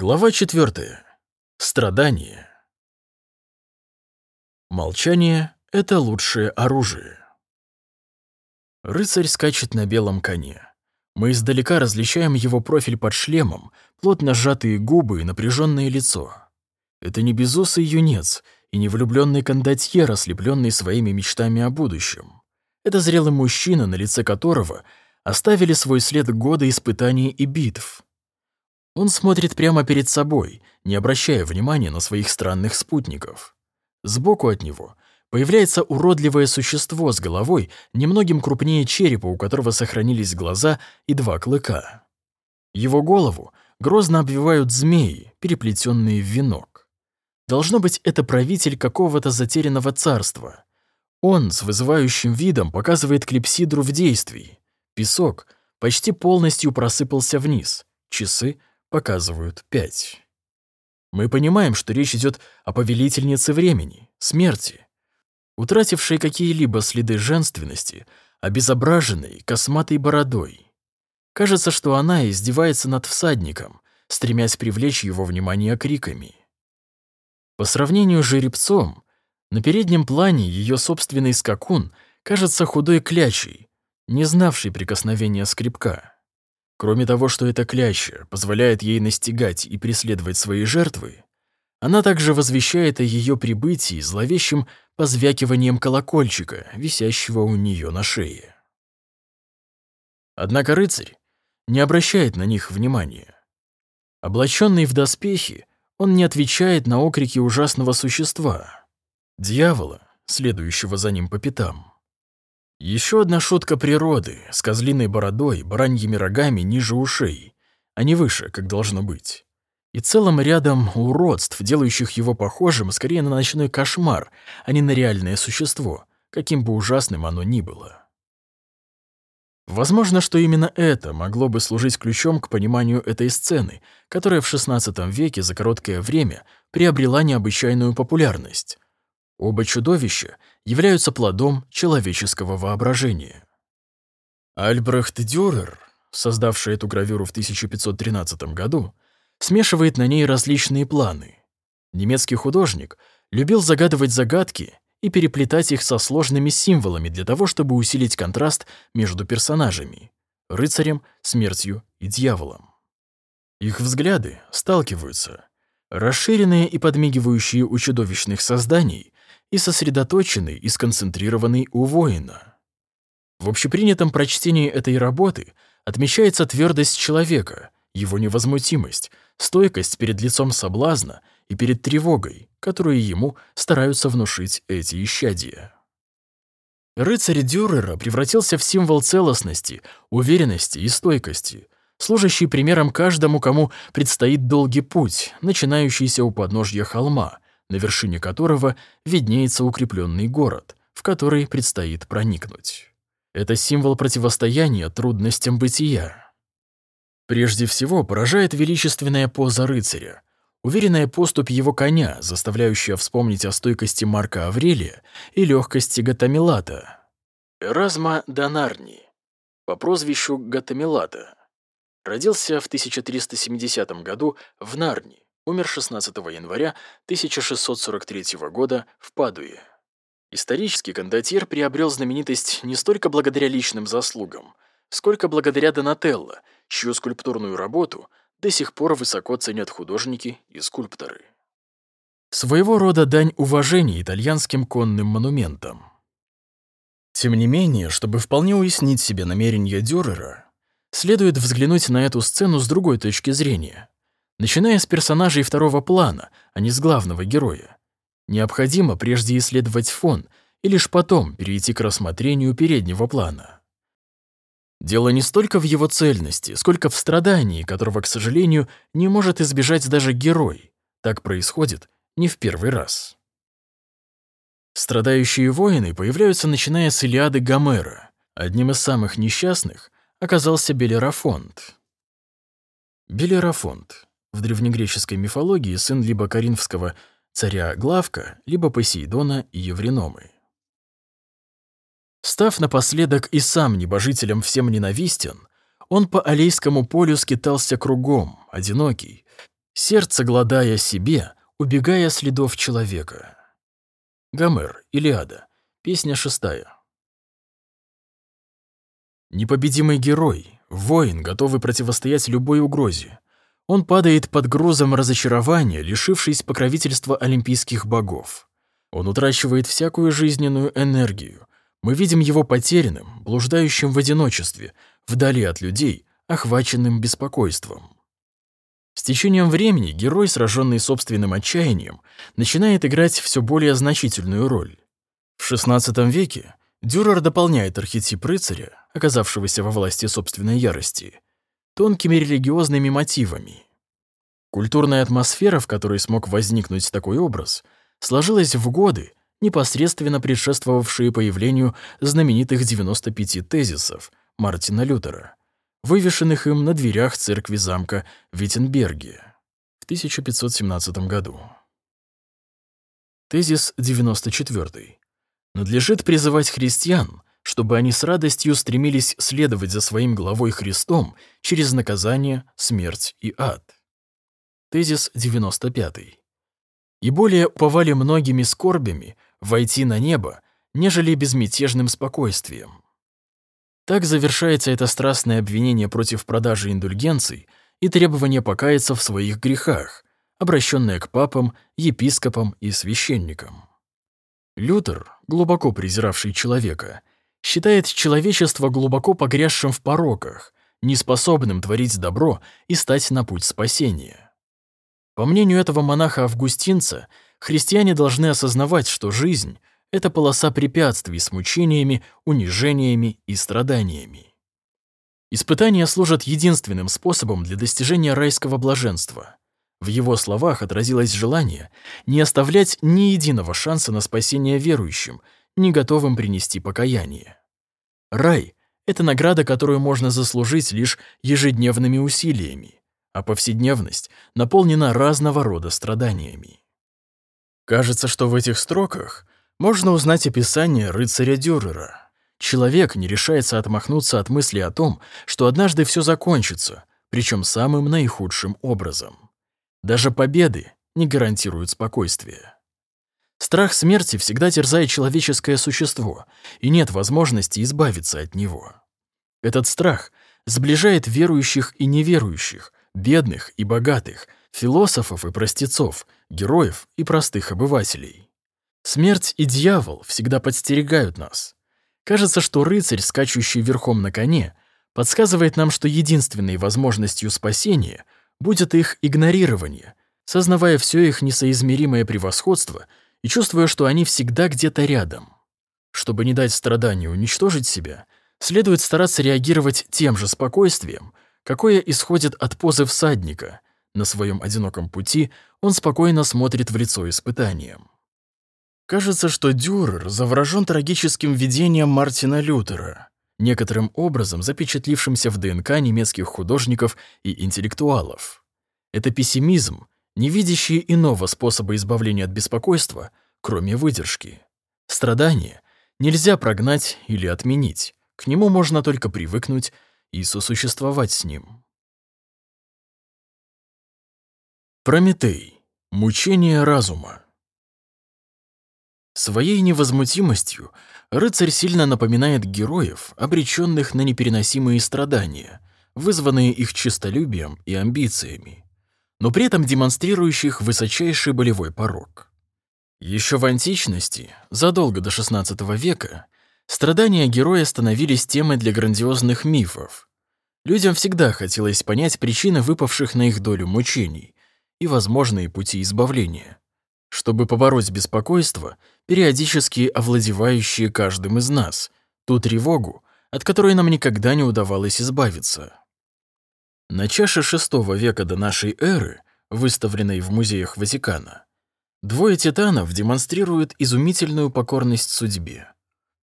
Глава 4. Страдание. Молчание — это лучшее оружие. Рыцарь скачет на белом коне. Мы издалека различаем его профиль под шлемом, плотно сжатые губы и напряженное лицо. Это не безусый юнец и не влюбленный кондотьер, ослепленный своими мечтами о будущем. Это зрелый мужчина, на лице которого оставили свой след года испытаний и битв — он смотрит прямо перед собой, не обращая внимания на своих странных спутников. Сбоку от него появляется уродливое существо с головой, немногим крупнее черепа, у которого сохранились глаза и два клыка. Его голову грозно обвивают змеи, переплетенные в венок. Должно быть, это правитель какого-то затерянного царства. Он с вызывающим видом показывает клипсидру в действии. Песок почти полностью просыпался вниз. Часы — показывают пять. Мы понимаем, что речь идет о повелительнице времени, смерти, утратившей какие-либо следы женственности, обезображенной косматой бородой. Кажется, что она издевается над всадником, стремясь привлечь его внимание криками. По сравнению с жеребцом, на переднем плане ее собственный скакун кажется худой клячей, не знавшей прикосновения скребка. Кроме того, что эта кляча позволяет ей настигать и преследовать свои жертвы, она также возвещает о ее прибытии зловещим позвякиванием колокольчика, висящего у нее на шее. Однако рыцарь не обращает на них внимания. Облаченный в доспехи, он не отвечает на окрики ужасного существа, дьявола, следующего за ним по пятам. Еще одна шутка природы с козлиной бородой, бараньими рогами ниже ушей, а не выше, как должно быть. И целым рядом уродств, делающих его похожим скорее на ночной кошмар, а не на реальное существо, каким бы ужасным оно ни было. Возможно, что именно это могло бы служить ключом к пониманию этой сцены, которая в XVI веке за короткое время приобрела необычайную популярность. Оба чудовища являются плодом человеческого воображения. Альбрехт Дюрер, создавший эту гравюру в 1513 году, смешивает на ней различные планы. Немецкий художник любил загадывать загадки и переплетать их со сложными символами для того, чтобы усилить контраст между персонажами — рыцарем, смертью и дьяволом. Их взгляды сталкиваются. Расширенные и подмигивающие у чудовищных созданий и сосредоточенный и сконцентрированный у воина. В общепринятом прочтении этой работы отмечается твердость человека, его невозмутимость, стойкость перед лицом соблазна и перед тревогой, которую ему стараются внушить эти исчадия. Рыцарь Дюрера превратился в символ целостности, уверенности и стойкости, служащий примером каждому, кому предстоит долгий путь, начинающийся у подножья холма, на вершине которого виднеется укрепленный город, в который предстоит проникнуть. Это символ противостояния трудностям бытия. Прежде всего поражает величественная поза рыцаря, уверенная поступь его коня, заставляющая вспомнить о стойкости Марка Аврелия и легкости Гатамилата. Эразма Донарни, по прозвищу Гатамилата, родился в 1370 году в Нарни, умер 16 января 1643 года в Падуе. Исторический кондотьер приобрел знаменитость не столько благодаря личным заслугам, сколько благодаря Донателло, чью скульптурную работу до сих пор высоко ценят художники и скульпторы. Своего рода дань уважения итальянским конным монументам. Тем не менее, чтобы вполне уяснить себе намерения Дюрера, следует взглянуть на эту сцену с другой точки зрения — начиная с персонажей второго плана, а не с главного героя. Необходимо прежде исследовать фон и лишь потом перейти к рассмотрению переднего плана. Дело не столько в его цельности, сколько в страдании, которого, к сожалению, не может избежать даже герой. Так происходит не в первый раз. Страдающие воины появляются начиная с Илиады Гомера. Одним из самых несчастных оказался Белерафонт. Белерафонт в древнегреческой мифологии сын либо коринфского царя Главка, либо Посейдона и Евриномы. Став напоследок и сам небожителем всем ненавистен, он по Алейскому полю скитался кругом, одинокий, Сердце, гладая себе, убегая следов человека. Гомер, Илиада, песня шестая. Непобедимый герой, воин, готовый противостоять любой угрозе. Он падает под грузом разочарования, лишившись покровительства олимпийских богов. Он утрачивает всякую жизненную энергию. Мы видим его потерянным, блуждающим в одиночестве, вдали от людей, охваченным беспокойством. С течением времени герой, сраженный собственным отчаянием, начинает играть все более значительную роль. В XVI веке Дюрер дополняет архетип рыцаря, оказавшегося во власти собственной ярости, тонкими религиозными мотивами. Культурная атмосфера, в которой смог возникнуть такой образ, сложилась в годы, непосредственно предшествовавшие появлению знаменитых 95 тезисов Мартина Лютера, вывешенных им на дверях церкви замка Виттенберге в 1517 году. Тезис 94. Надлежит призывать христиан, чтобы они с радостью стремились следовать за своим главой Христом через наказание, смерть и ад. Тезис 95. И более уповали многими скорбями войти на небо, нежели безмятежным спокойствием. Так завершается это страстное обвинение против продажи индульгенций и требование покаяться в своих грехах, обращенное к папам, епископам и священникам. Лютер, глубоко презиравший человека, считает человечество глубоко погрязшим в пороках, неспособным творить добро и стать на путь спасения. По мнению этого монаха-августинца, христиане должны осознавать, что жизнь — это полоса препятствий с мучениями, унижениями и страданиями. Испытания служат единственным способом для достижения райского блаженства. В его словах отразилось желание не оставлять ни единого шанса на спасение верующим, не готовым принести покаяние. Рай — это награда, которую можно заслужить лишь ежедневными усилиями, а повседневность наполнена разного рода страданиями. Кажется, что в этих строках можно узнать описание рыцаря Дюрера. Человек не решается отмахнуться от мысли о том, что однажды все закончится, причем самым наихудшим образом. Даже победы не гарантируют спокойствия. Страх смерти всегда терзает человеческое существо, и нет возможности избавиться от него. Этот страх сближает верующих и неверующих, бедных и богатых, философов и простецов, героев и простых обывателей. Смерть и дьявол всегда подстерегают нас. Кажется, что рыцарь, скачущий верхом на коне, подсказывает нам, что единственной возможностью спасения будет их игнорирование, сознавая все их несоизмеримое превосходство и чувствуя, что они всегда где-то рядом. Чтобы не дать страданию уничтожить себя, следует стараться реагировать тем же спокойствием, какое исходит от позы всадника. На своем одиноком пути он спокойно смотрит в лицо испытаниям. Кажется, что Дюрер заворожен трагическим видением Мартина Лютера, некоторым образом запечатлившимся в ДНК немецких художников и интеллектуалов. Это пессимизм, не видящий иного способа избавления от беспокойства, кроме выдержки. Страдание нельзя прогнать или отменить, к нему можно только привыкнуть и сосуществовать с ним. Прометей. Мучение разума. Своей невозмутимостью рыцарь сильно напоминает героев, обреченных на непереносимые страдания, вызванные их честолюбием и амбициями, но при этом демонстрирующих высочайший болевой порог. Еще в античности, задолго до XVI века, страдания героя становились темой для грандиозных мифов. Людям всегда хотелось понять причины выпавших на их долю мучений и возможные пути избавления чтобы побороть беспокойство, периодически овладевающее каждым из нас, ту тревогу, от которой нам никогда не удавалось избавиться. На чаше VI века до нашей эры, выставленной в музеях Ватикана, двое титанов демонстрируют изумительную покорность судьбе.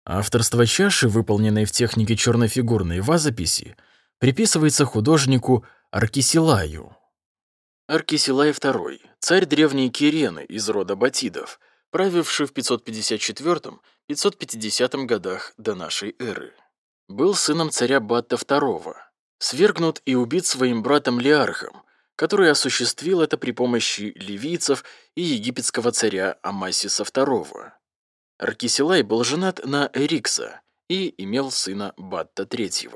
Авторство чаши, выполненной в технике чернофигурной вазописи, приписывается художнику Аркисилаю. Аркисилай II, царь древней Кирены из рода Батидов, правивший в 554-550 годах до нашей эры. Был сыном царя Батта II, свергнут и убит своим братом Лиархом, который осуществил это при помощи ливийцев и египетского царя Амасиса II. Аркисилай был женат на Эрикса и имел сына Батта III.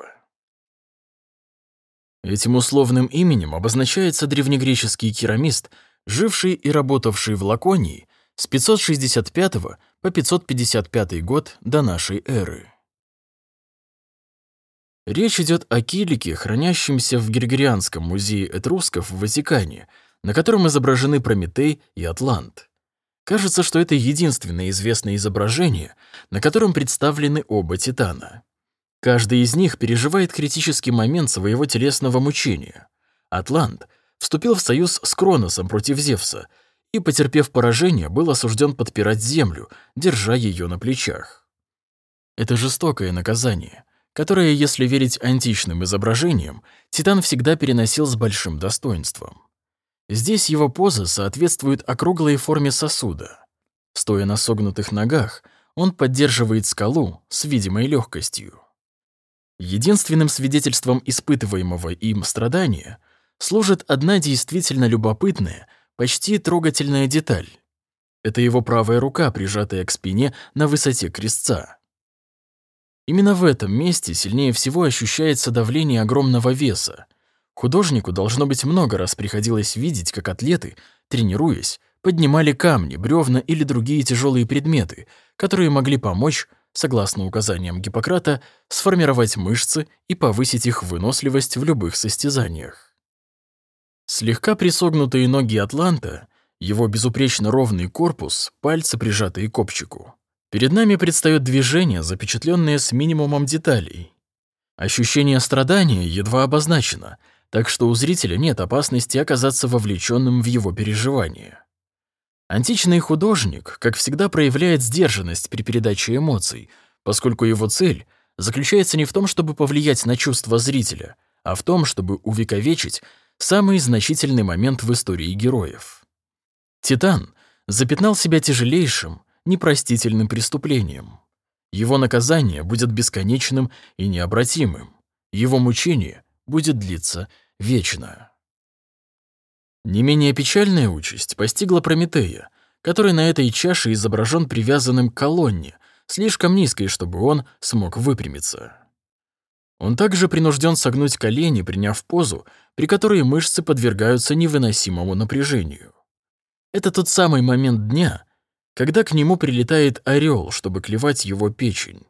Этим условным именем обозначается древнегреческий керамист, живший и работавший в Лаконии с 565 по 555 год до нашей эры. Речь идет о килике, хранящемся в Григорианском музее этрусков в Ватикане, на котором изображены Прометей и Атлант. Кажется, что это единственное известное изображение, на котором представлены оба титана. Каждый из них переживает критический момент своего телесного мучения. Атлант вступил в союз с Кроносом против Зевса и, потерпев поражение, был осужден подпирать землю, держа ее на плечах. Это жестокое наказание которое, если верить античным изображениям, Титан всегда переносил с большим достоинством. Здесь его поза соответствует округлой форме сосуда. Стоя на согнутых ногах, он поддерживает скалу с видимой легкостью. Единственным свидетельством испытываемого им страдания служит одна действительно любопытная, почти трогательная деталь. Это его правая рука, прижатая к спине на высоте крестца. Именно в этом месте сильнее всего ощущается давление огромного веса. Художнику, должно быть, много раз приходилось видеть, как атлеты, тренируясь, поднимали камни, бревна или другие тяжелые предметы, которые могли помочь, согласно указаниям Гиппократа, сформировать мышцы и повысить их выносливость в любых состязаниях. Слегка присогнутые ноги Атланта, его безупречно ровный корпус, пальцы, прижатые к копчику, Перед нами предстает движение, запечатленное с минимумом деталей. Ощущение страдания едва обозначено, так что у зрителя нет опасности оказаться вовлеченным в его переживания. Античный художник, как всегда, проявляет сдержанность при передаче эмоций, поскольку его цель заключается не в том, чтобы повлиять на чувства зрителя, а в том, чтобы увековечить самый значительный момент в истории героев. Титан запятнал себя тяжелейшим, непростительным преступлением. Его наказание будет бесконечным и необратимым. Его мучение будет длиться вечно. Не менее печальная участь постигла Прометея, который на этой чаше изображен привязанным к колонне, слишком низкой, чтобы он смог выпрямиться. Он также принужден согнуть колени, приняв позу, при которой мышцы подвергаются невыносимому напряжению. Это тот самый момент дня, когда к нему прилетает орел, чтобы клевать его печень.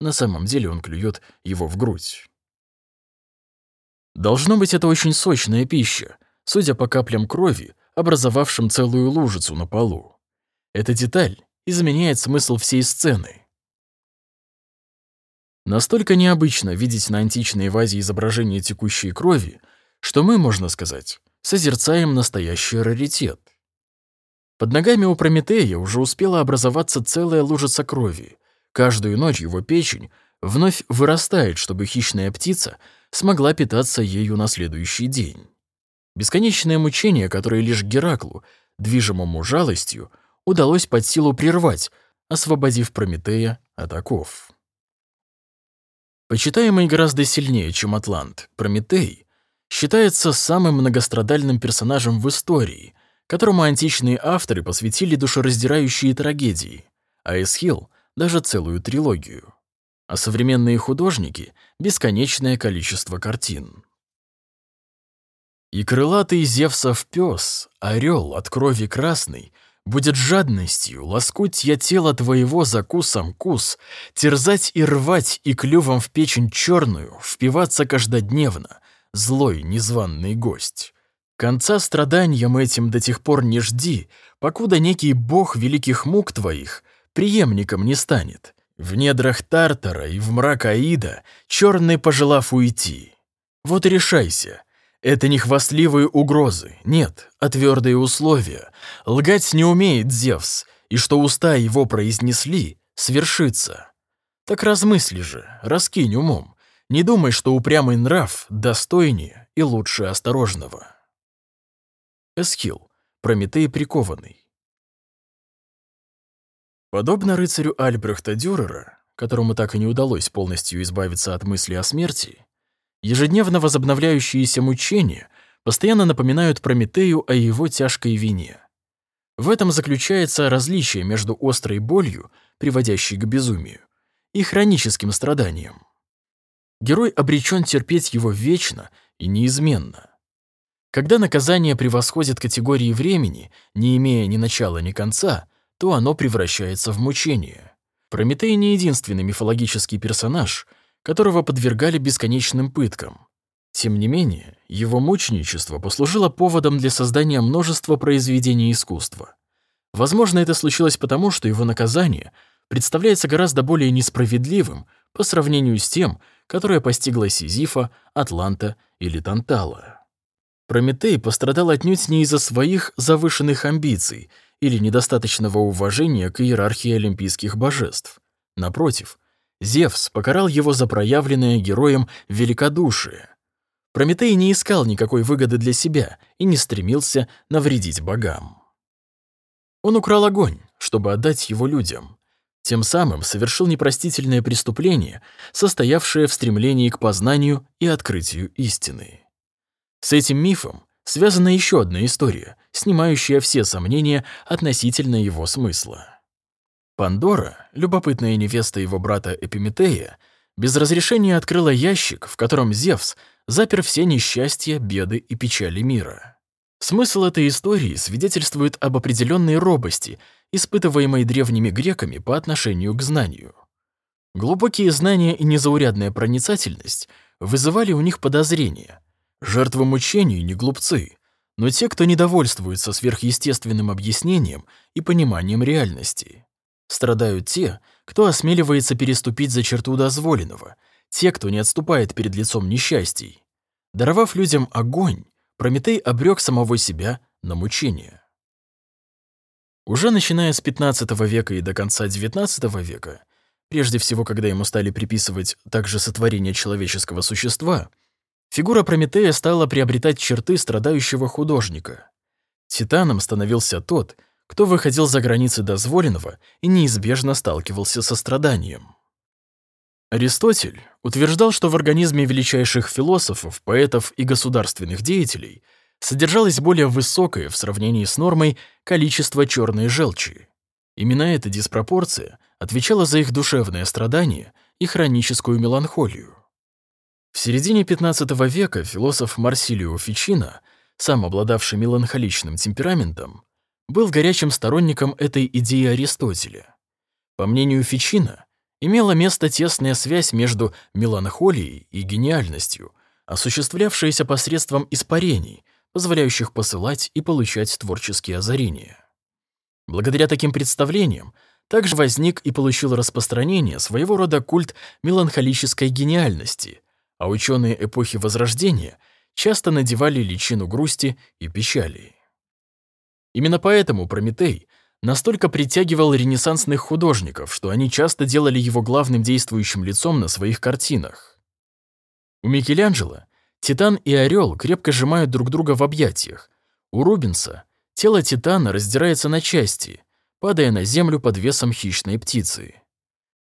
На самом деле он клюет его в грудь. Должно быть, это очень сочная пища, судя по каплям крови, образовавшим целую лужицу на полу. Эта деталь изменяет смысл всей сцены. Настолько необычно видеть на античной вазе изображение текущей крови, что мы, можно сказать, созерцаем настоящий раритет. Под ногами у Прометея уже успела образоваться целая лужица крови. Каждую ночь его печень вновь вырастает, чтобы хищная птица смогла питаться ею на следующий день. Бесконечное мучение, которое лишь Гераклу, движимому жалостью, удалось под силу прервать, освободив Прометея от оков. Почитаемый гораздо сильнее, чем Атлант, Прометей считается самым многострадальным персонажем в истории, которому античные авторы посвятили душераздирающие трагедии, а Эсхил — даже целую трилогию. А современные художники — бесконечное количество картин. И крылатый Зевсов пес, орел от крови красный, будет жадностью лоскуть я тело твоего закусом кус, терзать и рвать и клювом в печень черную, впиваться каждодневно, злой незваный гость. Конца страданиям этим до тех пор не жди, покуда некий бог великих мук твоих преемником не станет. В недрах Тартара и в мрак Аида, черный пожелав уйти. Вот решайся. Это не хвастливые угрозы, нет, а твердые условия. Лгать не умеет Зевс, и что уста его произнесли, свершится. Так размысли же, раскинь умом. Не думай, что упрямый нрав достойнее и лучше осторожного. Эсхил, Прометей прикованный. Подобно рыцарю Альбрехта Дюрера, которому так и не удалось полностью избавиться от мысли о смерти, ежедневно возобновляющиеся мучения постоянно напоминают Прометею о его тяжкой вине. В этом заключается различие между острой болью, приводящей к безумию, и хроническим страданием. Герой обречен терпеть его вечно и неизменно. Когда наказание превосходит категории времени, не имея ни начала, ни конца, то оно превращается в мучение. Прометей не единственный мифологический персонаж, которого подвергали бесконечным пыткам. Тем не менее, его мученичество послужило поводом для создания множества произведений искусства. Возможно, это случилось потому, что его наказание представляется гораздо более несправедливым по сравнению с тем, которое постигло Сизифа, Атланта или Тантала. Прометей пострадал отнюдь не из-за своих завышенных амбиций или недостаточного уважения к иерархии олимпийских божеств. Напротив, Зевс покарал его за проявленное героем великодушие. Прометей не искал никакой выгоды для себя и не стремился навредить богам. Он украл огонь, чтобы отдать его людям. Тем самым совершил непростительное преступление, состоявшее в стремлении к познанию и открытию истины. С этим мифом связана еще одна история, снимающая все сомнения относительно его смысла. Пандора, любопытная невеста его брата Эпиметея, без разрешения открыла ящик, в котором Зевс запер все несчастья, беды и печали мира. Смысл этой истории свидетельствует об определенной робости, испытываемой древними греками по отношению к знанию. Глубокие знания и незаурядная проницательность вызывали у них подозрения. Жертвы мучений не глупцы, но те, кто недовольствуется сверхъестественным объяснением и пониманием реальности. Страдают те, кто осмеливается переступить за черту дозволенного, те, кто не отступает перед лицом несчастий. Даровав людям огонь, Прометей обрек самого себя на мучение. Уже начиная с XV века и до конца XIX века, прежде всего, когда ему стали приписывать также сотворение человеческого существа, фигура Прометея стала приобретать черты страдающего художника. Титаном становился тот, кто выходил за границы дозволенного и неизбежно сталкивался со страданием. Аристотель утверждал, что в организме величайших философов, поэтов и государственных деятелей содержалось более высокое в сравнении с нормой количество черной желчи. Именно эта диспропорция отвечала за их душевное страдание и хроническую меланхолию. В середине XV века философ Марсилио Фичино, сам обладавший меланхоличным темпераментом, был горячим сторонником этой идеи Аристотеля. По мнению Фичино, имела место тесная связь между меланхолией и гениальностью, осуществлявшаяся посредством испарений, позволяющих посылать и получать творческие озарения. Благодаря таким представлениям также возник и получил распространение своего рода культ меланхолической гениальности, а ученые эпохи Возрождения часто надевали личину грусти и печали. Именно поэтому Прометей настолько притягивал ренессансных художников, что они часто делали его главным действующим лицом на своих картинах. У Микеланджело Титан и Орел крепко сжимают друг друга в объятиях. У Рубенса тело Титана раздирается на части, падая на землю под весом хищной птицы.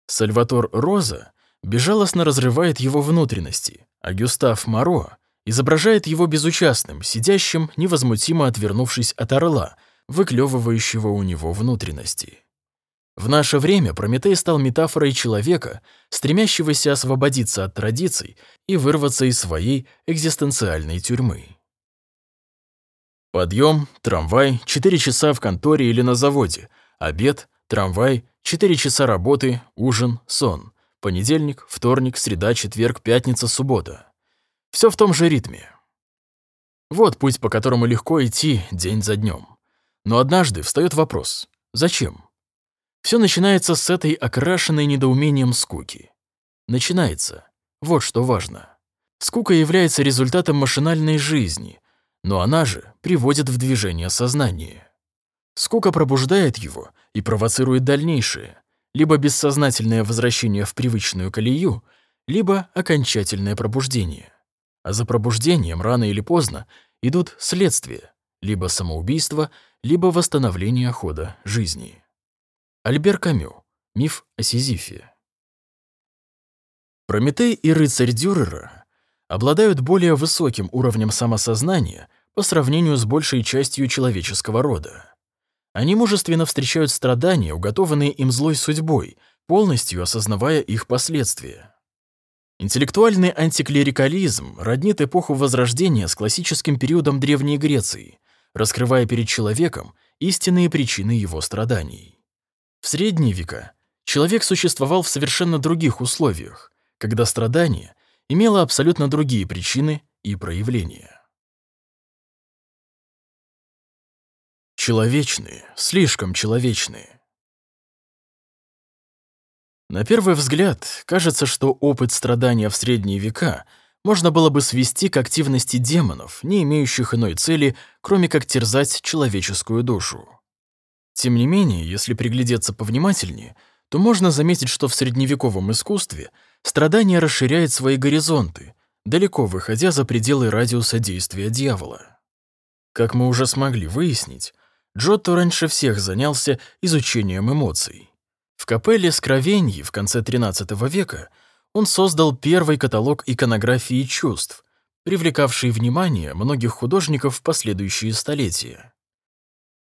Сальватор Роза безжалостно разрывает его внутренности, а Гюстав Моро изображает его безучастным, сидящим, невозмутимо отвернувшись от орла, выклевывающего у него внутренности. В наше время Прометей стал метафорой человека, стремящегося освободиться от традиций и вырваться из своей экзистенциальной тюрьмы. Подъем, трамвай, 4 часа в конторе или на заводе, обед, трамвай, 4 часа работы, ужин, сон, понедельник, вторник, среда, четверг, пятница, суббота. Все в том же ритме. Вот путь, по которому легко идти день за днем. Но однажды встает вопрос «Зачем?». Все начинается с этой окрашенной недоумением скуки. Начинается. Вот что важно. Скука является результатом машинальной жизни, но она же приводит в движение сознание. Скука пробуждает его и провоцирует дальнейшее, либо бессознательное возвращение в привычную колею, либо окончательное пробуждение. А за пробуждением рано или поздно идут следствия, либо самоубийство, либо восстановление хода жизни. Альбер Камю. Миф о Сизифе. Прометей и рыцарь Дюрера обладают более высоким уровнем самосознания по сравнению с большей частью человеческого рода. Они мужественно встречают страдания, уготованные им злой судьбой, полностью осознавая их последствия. Интеллектуальный антиклерикализм роднит эпоху Возрождения с классическим периодом Древней Греции, раскрывая перед человеком истинные причины его страданий. В средние века человек существовал в совершенно других условиях, когда страдание имело абсолютно другие причины и проявления. Человечные, слишком человечные. На первый взгляд, кажется, что опыт страдания в средние века можно было бы свести к активности демонов, не имеющих иной цели, кроме как терзать человеческую душу. Тем не менее, если приглядеться повнимательнее, то можно заметить, что в средневековом искусстве страдание расширяет свои горизонты, далеко выходя за пределы радиуса действия дьявола. Как мы уже смогли выяснить, Джотто раньше всех занялся изучением эмоций. В капелле Скровеньи в конце XIII века он создал первый каталог иконографии чувств, привлекавший внимание многих художников в последующие столетия.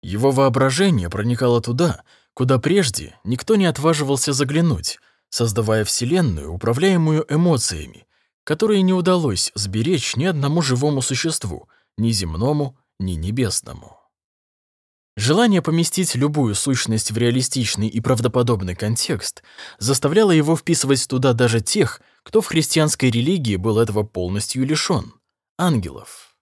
Его воображение проникало туда, куда прежде никто не отваживался заглянуть, создавая вселенную, управляемую эмоциями, которые не удалось сберечь ни одному живому существу, ни земному, ни небесному. Желание поместить любую сущность в реалистичный и правдоподобный контекст заставляло его вписывать туда даже тех, кто в христианской религии был этого полностью лишён — ангелов.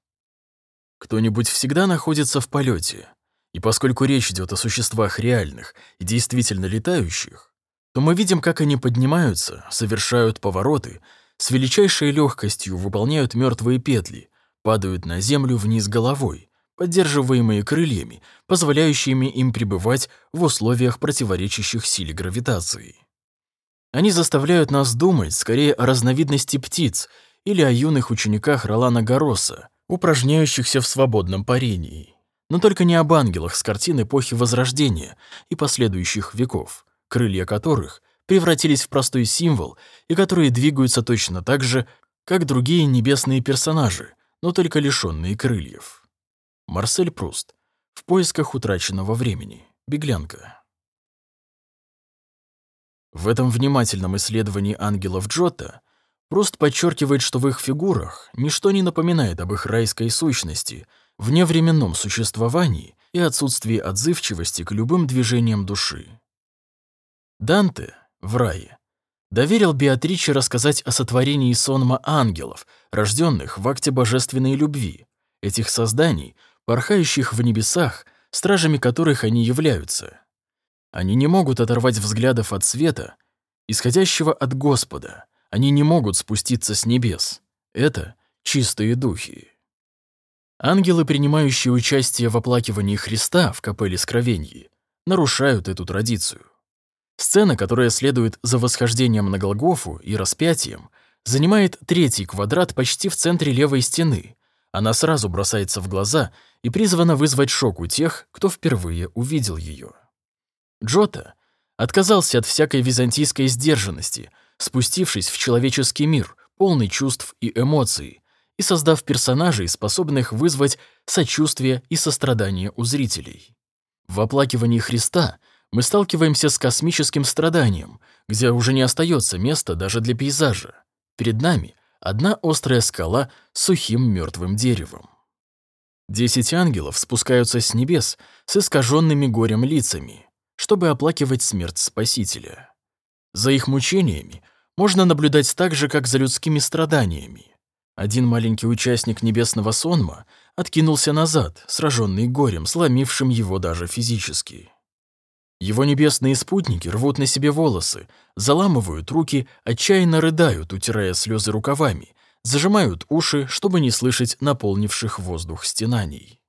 Кто-нибудь всегда находится в полете, и поскольку речь идет о существах реальных и действительно летающих, то мы видим, как они поднимаются, совершают повороты, с величайшей легкостью выполняют мертвые петли, падают на землю вниз головой, поддерживаемые крыльями, позволяющими им пребывать в условиях, противоречащих силе гравитации. Они заставляют нас думать скорее о разновидности птиц или о юных учениках Ролана Гароса, упражняющихся в свободном парении, но только не об ангелах с картин эпохи Возрождения и последующих веков, крылья которых превратились в простой символ и которые двигаются точно так же, как другие небесные персонажи, но только лишённые крыльев. Марсель Пруст. В поисках утраченного времени. Беглянка. В этом внимательном исследовании ангелов Джота Пруст подчеркивает, что в их фигурах ничто не напоминает об их райской сущности, вневременном существовании и отсутствии отзывчивости к любым движениям души. Данте в рае доверил Беатриче рассказать о сотворении сонма ангелов, рожденных в акте божественной любви, этих созданий — порхающих в небесах, стражами которых они являются. Они не могут оторвать взглядов от света, исходящего от Господа. Они не могут спуститься с небес. Это чистые духи. Ангелы, принимающие участие в оплакивании Христа в капелле Скровеньи, нарушают эту традицию. Сцена, которая следует за восхождением на Голгофу и распятием, занимает третий квадрат почти в центре левой стены. Она сразу бросается в глаза и призвана вызвать шок у тех, кто впервые увидел ее. Джота отказался от всякой византийской сдержанности, спустившись в человеческий мир, полный чувств и эмоций, и создав персонажей, способных вызвать сочувствие и сострадание у зрителей. В оплакивании Христа мы сталкиваемся с космическим страданием, где уже не остается места даже для пейзажа. Перед нами одна острая скала с сухим мертвым деревом. Десять ангелов спускаются с небес с искаженными горем лицами, чтобы оплакивать смерть Спасителя. За их мучениями можно наблюдать так же, как за людскими страданиями. Один маленький участник небесного сонма откинулся назад, сраженный горем, сломившим его даже физически. Его небесные спутники рвут на себе волосы, заламывают руки, отчаянно рыдают, утирая слезы рукавами, зажимают уши, чтобы не слышать наполнивших воздух стенаний.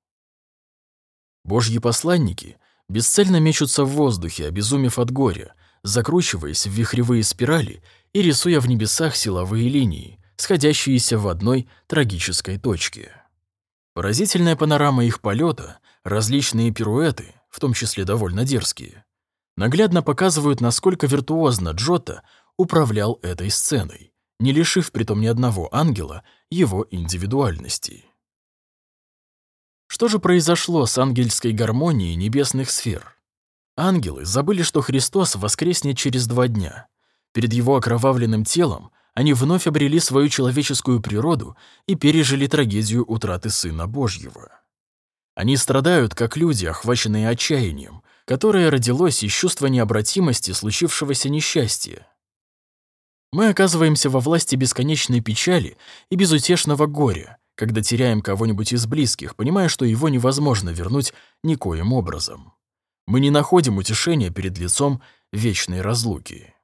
Божьи посланники бесцельно мечутся в воздухе, обезумев от горя, закручиваясь в вихревые спирали и рисуя в небесах силовые линии, сходящиеся в одной трагической точке. Поразительная панорама их полета, различные пируэты, в том числе довольно дерзкие, наглядно показывают, насколько виртуозно Джота управлял этой сценой не лишив притом ни одного ангела его индивидуальности. Что же произошло с ангельской гармонией небесных сфер? Ангелы забыли, что Христос воскреснет через два дня. Перед его окровавленным телом они вновь обрели свою человеческую природу и пережили трагедию утраты Сына Божьего. Они страдают, как люди, охваченные отчаянием, которое родилось из чувства необратимости случившегося несчастья. Мы оказываемся во власти бесконечной печали и безутешного горя, когда теряем кого-нибудь из близких, понимая, что его невозможно вернуть никоим образом. Мы не находим утешения перед лицом вечной разлуки.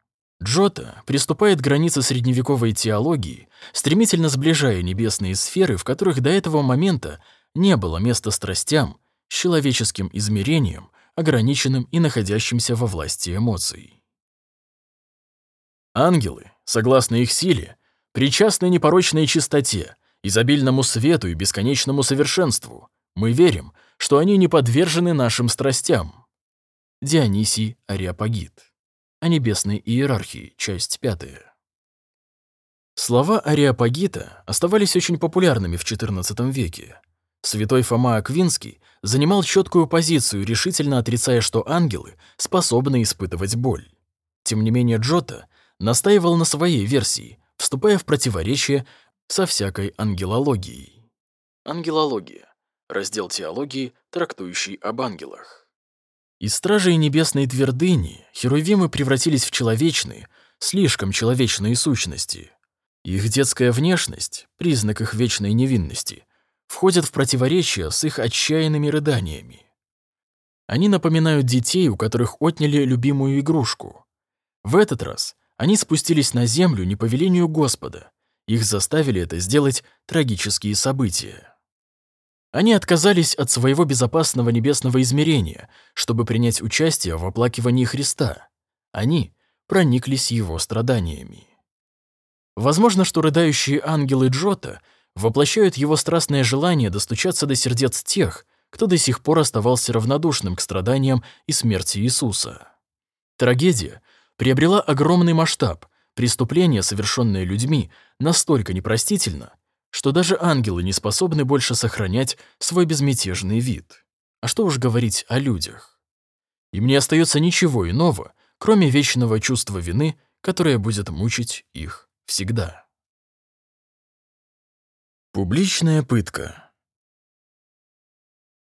Джота приступает к границе средневековой теологии, стремительно сближая небесные сферы, в которых до этого момента не было места страстям, человеческим измерением, ограниченным и находящимся во власти эмоций. Ангелы, согласно их силе, причастны непорочной чистоте, изобильному свету и бесконечному совершенству. Мы верим, что они не подвержены нашим страстям. Дионисий Ариапагит. О небесной иерархии, часть пятая. Слова Ариапагита оставались очень популярными в XIV веке. Святой Фома Аквинский занимал четкую позицию, решительно отрицая, что ангелы способны испытывать боль. Тем не менее Джота настаивал на своей версии, вступая в противоречие со всякой ангелологией. Ангелология – раздел теологии, трактующий об ангелах. Из стражей небесной твердыни херувимы превратились в человечные, слишком человечные сущности. Их детская внешность, признак их вечной невинности, входит в противоречие с их отчаянными рыданиями. Они напоминают детей, у которых отняли любимую игрушку. В этот раз они спустились на землю не по велению Господа. Их заставили это сделать трагические события. Они отказались от своего безопасного небесного измерения, чтобы принять участие в оплакивании Христа. Они прониклись его страданиями. Возможно, что рыдающие ангелы Джота воплощают его страстное желание достучаться до сердец тех, кто до сих пор оставался равнодушным к страданиям и смерти Иисуса. Трагедия приобрела огромный масштаб, преступление, совершенное людьми, настолько непростительно, что даже ангелы не способны больше сохранять свой безмятежный вид. А что уж говорить о людях. Им не остается ничего иного, кроме вечного чувства вины, которое будет мучить их всегда. Публичная пытка.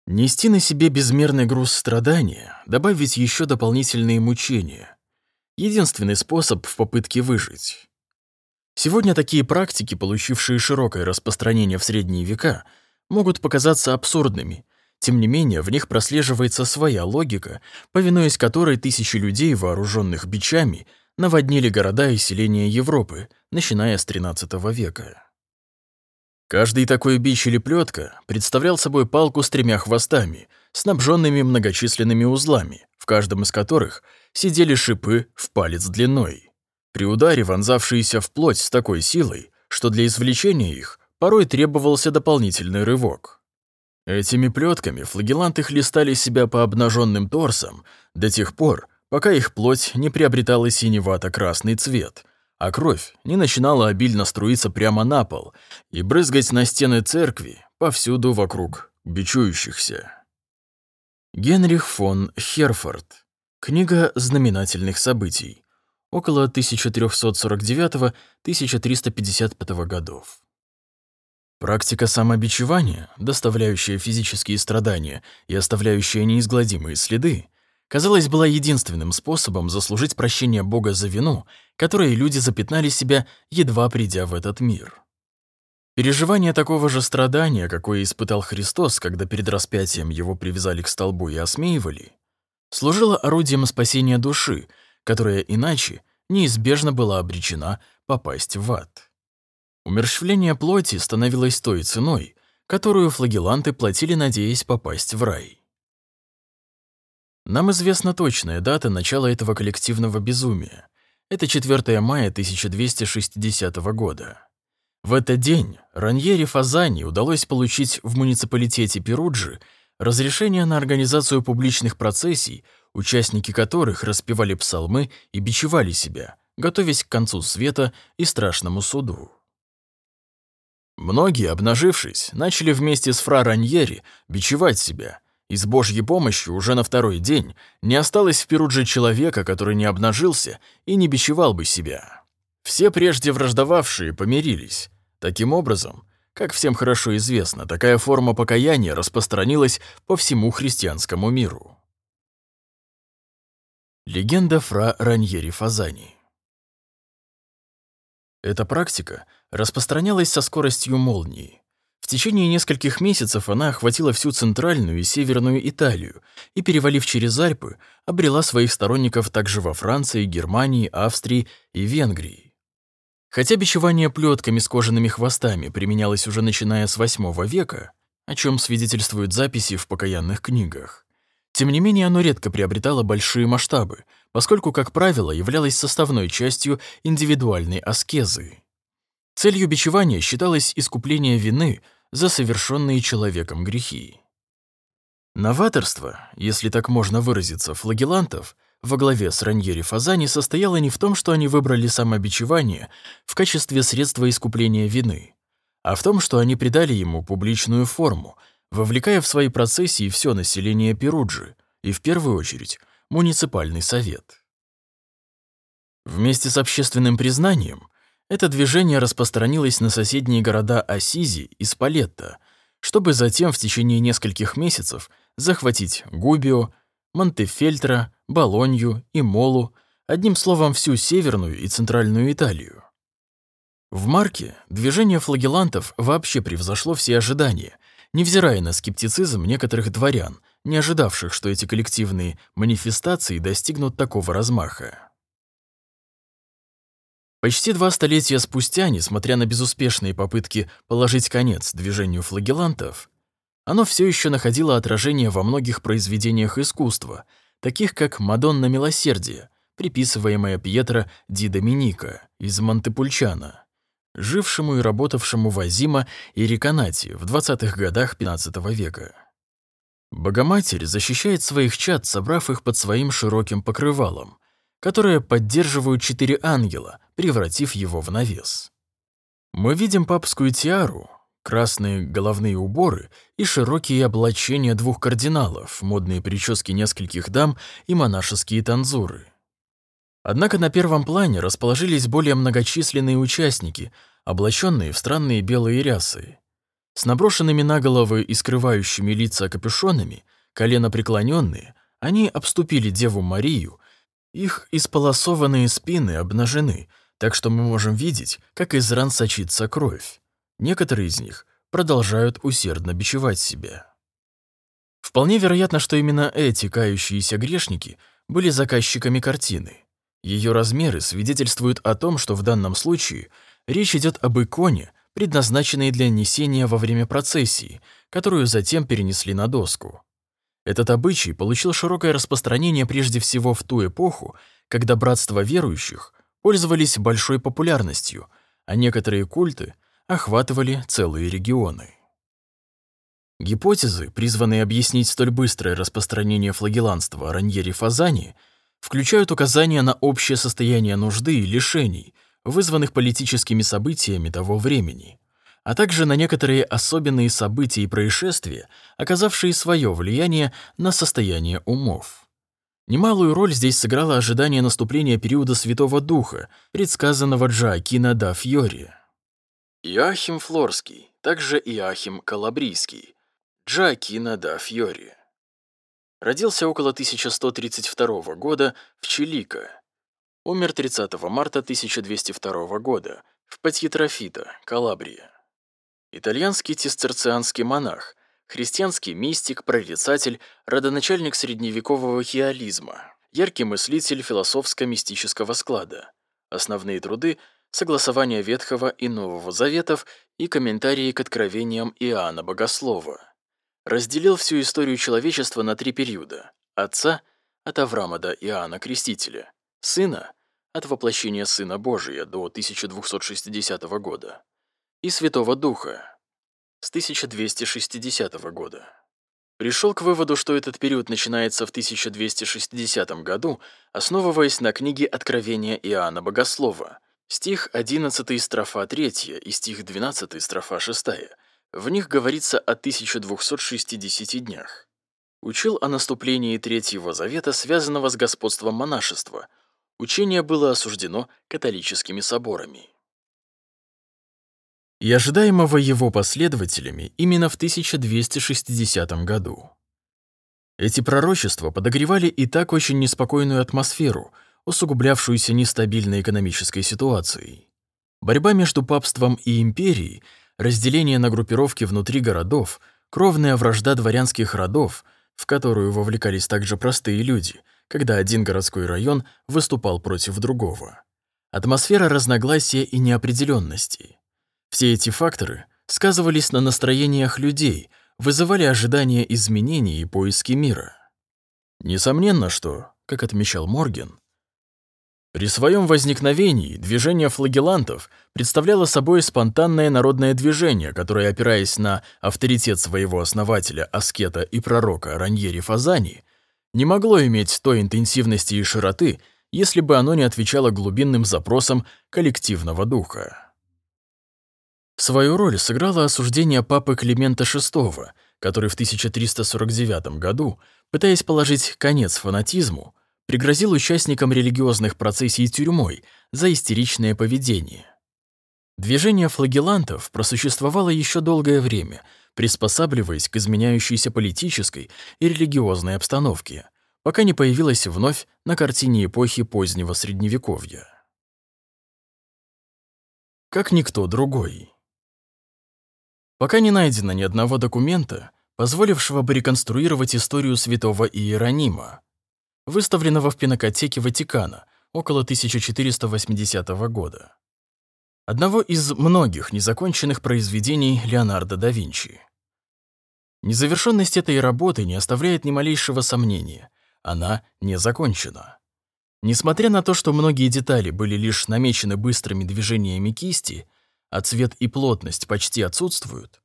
Нести на себе безмерный груз страдания, добавить еще дополнительные мучения — единственный способ в попытке выжить. Сегодня такие практики, получившие широкое распространение в средние века, могут показаться абсурдными. Тем не менее, в них прослеживается своя логика, повинуясь которой тысячи людей, вооруженных бичами, наводнили города и селения Европы, начиная с XIII века. Каждый такой бич или плетка представлял собой палку с тремя хвостами, снабженными многочисленными узлами, в каждом из которых сидели шипы в палец длиной. При ударе вонзавшиеся в плоть с такой силой, что для извлечения их порой требовался дополнительный рывок. Этими плетками флагеланты хлестали себя по обнаженным торсам до тех пор, пока их плоть не приобретала синевато-красный цвет, а кровь не начинала обильно струиться прямо на пол и брызгать на стены церкви повсюду вокруг бичующихся. Генрих фон Херфорд. Книга знаменательных событий около 1349-1355 годов. Практика самобичевания, доставляющая физические страдания и оставляющая неизгладимые следы, казалось, была единственным способом заслужить прощение Бога за вину, которой люди запятнали себя, едва придя в этот мир. Переживание такого же страдания, какое испытал Христос, когда перед распятием его привязали к столбу и осмеивали, служило орудием спасения души, которая иначе неизбежно была обречена попасть в ад. Умерщвление плоти становилось той ценой, которую флагеланты платили, надеясь попасть в рай. Нам известна точная дата начала этого коллективного безумия. Это 4 мая 1260 года. В этот день Раньери Фазани удалось получить в муниципалитете Перуджи разрешение на организацию публичных процессий участники которых распевали псалмы и бичевали себя, готовясь к концу света и страшному суду. Многие, обнажившись, начали вместе с фра Раньери бичевать себя, и с Божьей помощью уже на второй день не осталось в Перудже человека, который не обнажился и не бичевал бы себя. Все прежде враждовавшие помирились. Таким образом, как всем хорошо известно, такая форма покаяния распространилась по всему христианскому миру. Легенда фра Раньери Фазани Эта практика распространялась со скоростью молнии. В течение нескольких месяцев она охватила всю центральную и северную Италию и, перевалив через Альпы, обрела своих сторонников также во Франции, Германии, Австрии и Венгрии. Хотя бичевание плетками с кожаными хвостами применялось уже начиная с VIII века, о чем свидетельствуют записи в покаянных книгах, тем не менее оно редко приобретало большие масштабы, поскольку, как правило, являлось составной частью индивидуальной аскезы. Целью бичевания считалось искупление вины за совершенные человеком грехи. Новаторство, если так можно выразиться, флагелантов — во главе с Раньери Фазани состояло не в том, что они выбрали самобичевание в качестве средства искупления вины, а в том, что они придали ему публичную форму, вовлекая в свои процессии все население Перуджи и, в первую очередь, муниципальный совет. Вместе с общественным признанием это движение распространилось на соседние города Асизи и Спалетто, чтобы затем в течение нескольких месяцев захватить Губио, Монтефельтро, Болонью и Молу, одним словом, всю северную и центральную Италию. В Марке движение флагелантов вообще превзошло все ожидания, невзирая на скептицизм некоторых дворян, не ожидавших, что эти коллективные манифестации достигнут такого размаха. Почти два столетия спустя, несмотря на безуспешные попытки положить конец движению флагелантов, оно все еще находило отражение во многих произведениях искусства, таких как «Мадонна милосердия», приписываемая Пьетро ди Доминика из Монтепульчана, жившему и работавшему в Азима и Риконате в 20-х годах XV века. Богоматерь защищает своих чад, собрав их под своим широким покрывалом, которое поддерживают четыре ангела, превратив его в навес. Мы видим папскую тиару, красные головные уборы и широкие облачения двух кардиналов, модные прически нескольких дам и монашеские танзуры. Однако на первом плане расположились более многочисленные участники, облаченные в странные белые рясы. С наброшенными на головы и скрывающими лица капюшонами, колено преклоненные, они обступили Деву Марию, их исполосованные спины обнажены, так что мы можем видеть, как из ран сочится кровь. Некоторые из них продолжают усердно бичевать себя. Вполне вероятно, что именно эти кающиеся грешники были заказчиками картины. Ее размеры свидетельствуют о том, что в данном случае речь идет об иконе, предназначенной для несения во время процессии, которую затем перенесли на доску. Этот обычай получил широкое распространение прежде всего в ту эпоху, когда братства верующих пользовались большой популярностью, а некоторые культы охватывали целые регионы. Гипотезы, призванные объяснить столь быстрое распространение флагеланства Раньери Фазани, включают указания на общее состояние нужды и лишений, вызванных политическими событиями того времени, а также на некоторые особенные события и происшествия, оказавшие свое влияние на состояние умов. Немалую роль здесь сыграло ожидание наступления периода Святого Духа, предсказанного Джоакино да Фьори. Иоахим Флорский, также Иоахим Калабрийский, Джоакино да Фьори. Родился около 1132 года в Чилико. Умер 30 марта 1202 года в Патьетрофита, Калабрия. Итальянский цистерцианский монах, христианский мистик, прорицатель, родоначальник средневекового хиализма, яркий мыслитель философско-мистического склада. Основные труды – согласование Ветхого и Нового Заветов и комментарии к откровениям Иоанна Богослова. Разделил всю историю человечества на три периода. Отца – от Авраама до Иоанна Крестителя, Сына – от воплощения Сына Божия до 1260 года и Святого Духа с 1260 года. Пришел к выводу, что этот период начинается в 1260 году, основываясь на книге Откровения Иоанна Богослова, стих 11 строфа 3 и стих 12 строфа 6. В них говорится о 1260 днях. Учил о наступлении Третьего Завета, связанного с господством монашества. Учение было осуждено католическими соборами и ожидаемого его последователями именно в 1260 году. Эти пророчества подогревали и так очень неспокойную атмосферу, усугублявшуюся нестабильной экономической ситуацией. Борьба между папством и империей, разделение на группировки внутри городов, кровная вражда дворянских родов, в которую вовлекались также простые люди, когда один городской район выступал против другого. Атмосфера разногласия и неопределенности. Все эти факторы сказывались на настроениях людей, вызывали ожидания изменений и поиски мира. Несомненно, что, как отмечал Морген, при своем возникновении движение флагелантов представляло собой спонтанное народное движение, которое, опираясь на авторитет своего основателя, аскета и пророка Раньери Фазани, не могло иметь той интенсивности и широты, если бы оно не отвечало глубинным запросам коллективного духа. Свою роль сыграло осуждение папы Климента VI, который в 1349 году, пытаясь положить конец фанатизму, пригрозил участникам религиозных процессий тюрьмой за истеричное поведение. Движение флагелантов просуществовало еще долгое время, приспосабливаясь к изменяющейся политической и религиозной обстановке, пока не появилась вновь на картине эпохи позднего Средневековья. Как никто другой. Пока не найдено ни одного документа, позволившего бы реконструировать историю святого Иеронима, выставленного в Пинакотеке Ватикана около 1480 года. Одного из многих незаконченных произведений Леонардо да Винчи. Незавершенность этой работы не оставляет ни малейшего сомнения. Она не закончена. Несмотря на то, что многие детали были лишь намечены быстрыми движениями кисти, а цвет и плотность почти отсутствуют,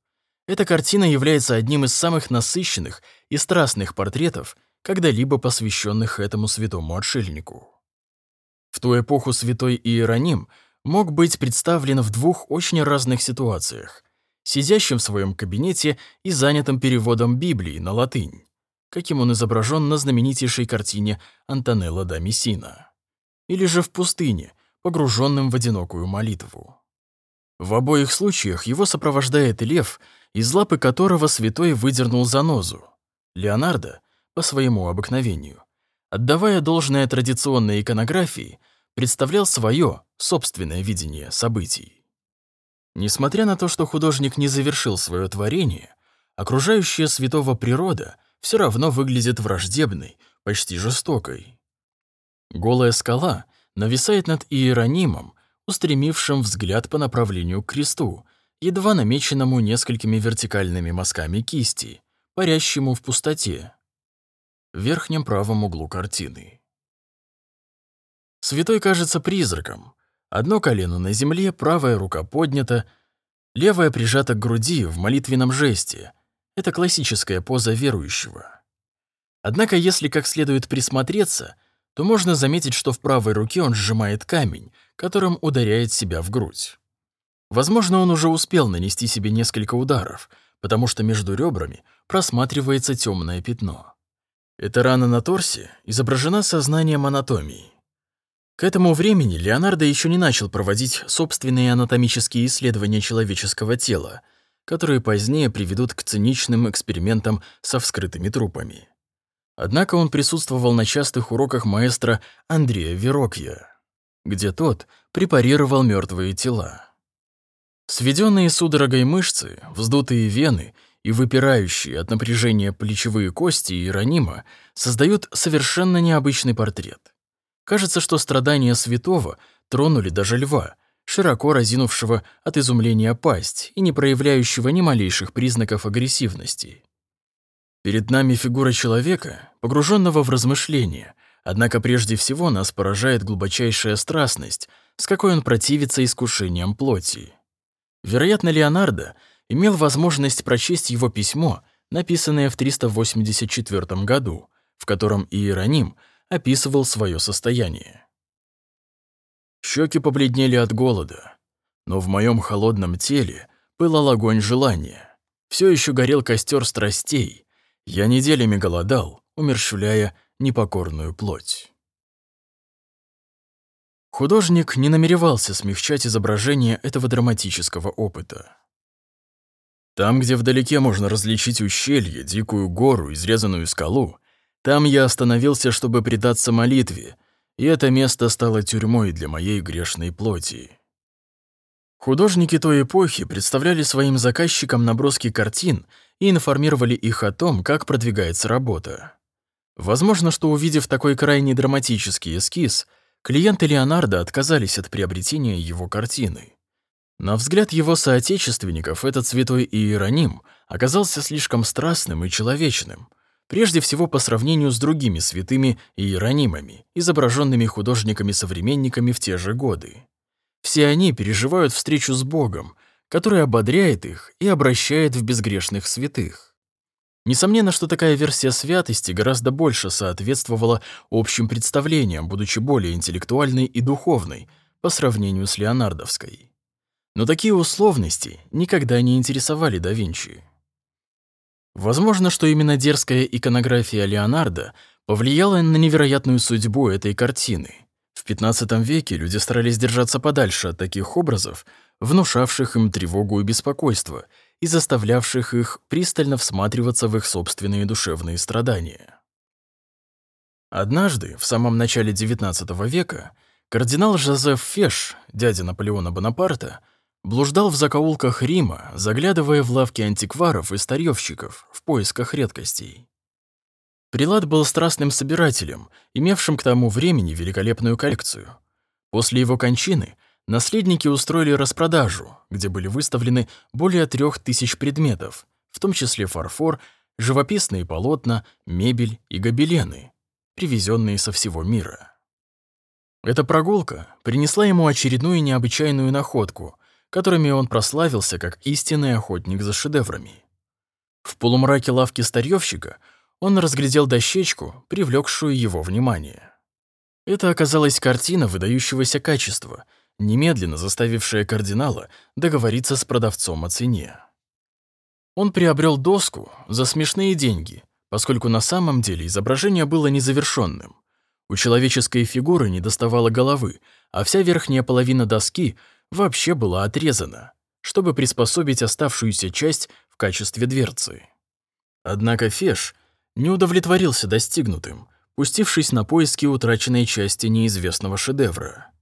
эта картина является одним из самых насыщенных и страстных портретов, когда-либо посвященных этому святому отшельнику. В ту эпоху святой Иероним мог быть представлен в двух очень разных ситуациях, сидящим в своем кабинете и занятым переводом Библии на латынь, каким он изображен на знаменитейшей картине Антонелла да Мессина, или же в пустыне, погруженным в одинокую молитву. В обоих случаях его сопровождает лев, из лапы которого святой выдернул занозу. Леонардо, по своему обыкновению, отдавая должное традиционной иконографии, представлял свое собственное видение событий. Несмотря на то, что художник не завершил свое творение, окружающая святого природа все равно выглядит враждебной, почти жестокой. Голая скала нависает над Иеронимом, устремившим взгляд по направлению к кресту, едва намеченному несколькими вертикальными мазками кисти, парящему в пустоте, в верхнем правом углу картины. Святой кажется призраком. Одно колено на земле, правая рука поднята, левая прижата к груди в молитвенном жесте. Это классическая поза верующего. Однако, если как следует присмотреться, то можно заметить, что в правой руке он сжимает камень, которым ударяет себя в грудь. Возможно, он уже успел нанести себе несколько ударов, потому что между ребрами просматривается темное пятно. Эта рана на торсе изображена сознанием анатомии. К этому времени Леонардо еще не начал проводить собственные анатомические исследования человеческого тела, которые позднее приведут к циничным экспериментам со вскрытыми трупами. Однако он присутствовал на частых уроках маэстро Андрея Верокья, где тот препарировал мертвые тела. Сведенные судорогой мышцы, вздутые вены и выпирающие от напряжения плечевые кости Иеронима создают совершенно необычный портрет. Кажется, что страдания святого тронули даже льва, широко разинувшего от изумления пасть и не проявляющего ни малейших признаков агрессивности. Перед нами фигура человека, погруженного в размышления, однако прежде всего нас поражает глубочайшая страстность, с какой он противится искушениям плоти. Вероятно, Леонардо имел возможность прочесть его письмо, написанное в 384 году, в котором Иероним описывал свое состояние. Щеки побледнели от голода, но в моем холодном теле пылал огонь желания. Все еще горел костер страстей. Я неделями голодал, умерщвляя непокорную плоть. Художник не намеревался смягчать изображение этого драматического опыта. Там, где вдалеке можно различить ущелье, дикую гору, изрезанную скалу, там я остановился, чтобы предаться молитве, и это место стало тюрьмой для моей грешной плоти. Художники той эпохи представляли своим заказчикам наброски картин и информировали их о том, как продвигается работа. Возможно, что увидев такой крайне драматический эскиз – Клиенты Леонардо отказались от приобретения его картины. На взгляд его соотечественников этот святой Иероним оказался слишком страстным и человечным, прежде всего по сравнению с другими святыми Иеронимами, изображенными художниками-современниками в те же годы. Все они переживают встречу с Богом, который ободряет их и обращает в безгрешных святых. Несомненно, что такая версия святости гораздо больше соответствовала общим представлениям, будучи более интеллектуальной и духовной по сравнению с леонардовской. Но такие условности никогда не интересовали да Винчи. Возможно, что именно дерзкая иконография Леонардо повлияла на невероятную судьбу этой картины. В XV веке люди старались держаться подальше от таких образов, внушавших им тревогу и беспокойство — и заставлявших их пристально всматриваться в их собственные душевные страдания. Однажды, в самом начале XIX века, кардинал Жозеф Феш, дядя Наполеона Бонапарта, блуждал в закоулках Рима, заглядывая в лавки антикваров и старьёвщиков в поисках редкостей. Прилад был страстным собирателем, имевшим к тому времени великолепную коллекцию. После его кончины Наследники устроили распродажу, где были выставлены более трех тысяч предметов, в том числе фарфор, живописные полотна, мебель и гобелены, привезенные со всего мира. Эта прогулка принесла ему очередную необычайную находку, которыми он прославился как истинный охотник за шедеврами. В полумраке лавки старьёвщика он разглядел дощечку, привлекшую его внимание. Это оказалась картина выдающегося качества — немедленно заставившая кардинала договориться с продавцом о цене. Он приобрел доску за смешные деньги, поскольку на самом деле изображение было незавершенным. У человеческой фигуры не доставало головы, а вся верхняя половина доски вообще была отрезана, чтобы приспособить оставшуюся часть в качестве дверцы. Однако Феш не удовлетворился достигнутым, пустившись на поиски утраченной части неизвестного шедевра.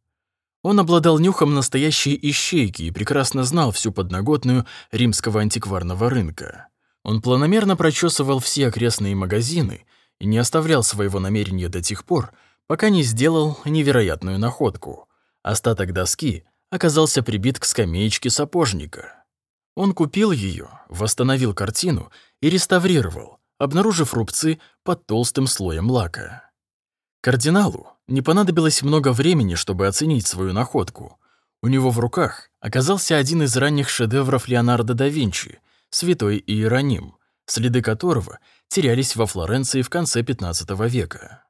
Он обладал нюхом настоящей ищейки и прекрасно знал всю подноготную римского антикварного рынка. Он планомерно прочесывал все окрестные магазины и не оставлял своего намерения до тех пор, пока не сделал невероятную находку. Остаток доски оказался прибит к скамеечке сапожника. Он купил ее, восстановил картину и реставрировал, обнаружив рубцы под толстым слоем лака. Кардиналу не понадобилось много времени, чтобы оценить свою находку. У него в руках оказался один из ранних шедевров Леонардо да Винчи «Святой Иероним», следы которого терялись во Флоренции в конце XV века.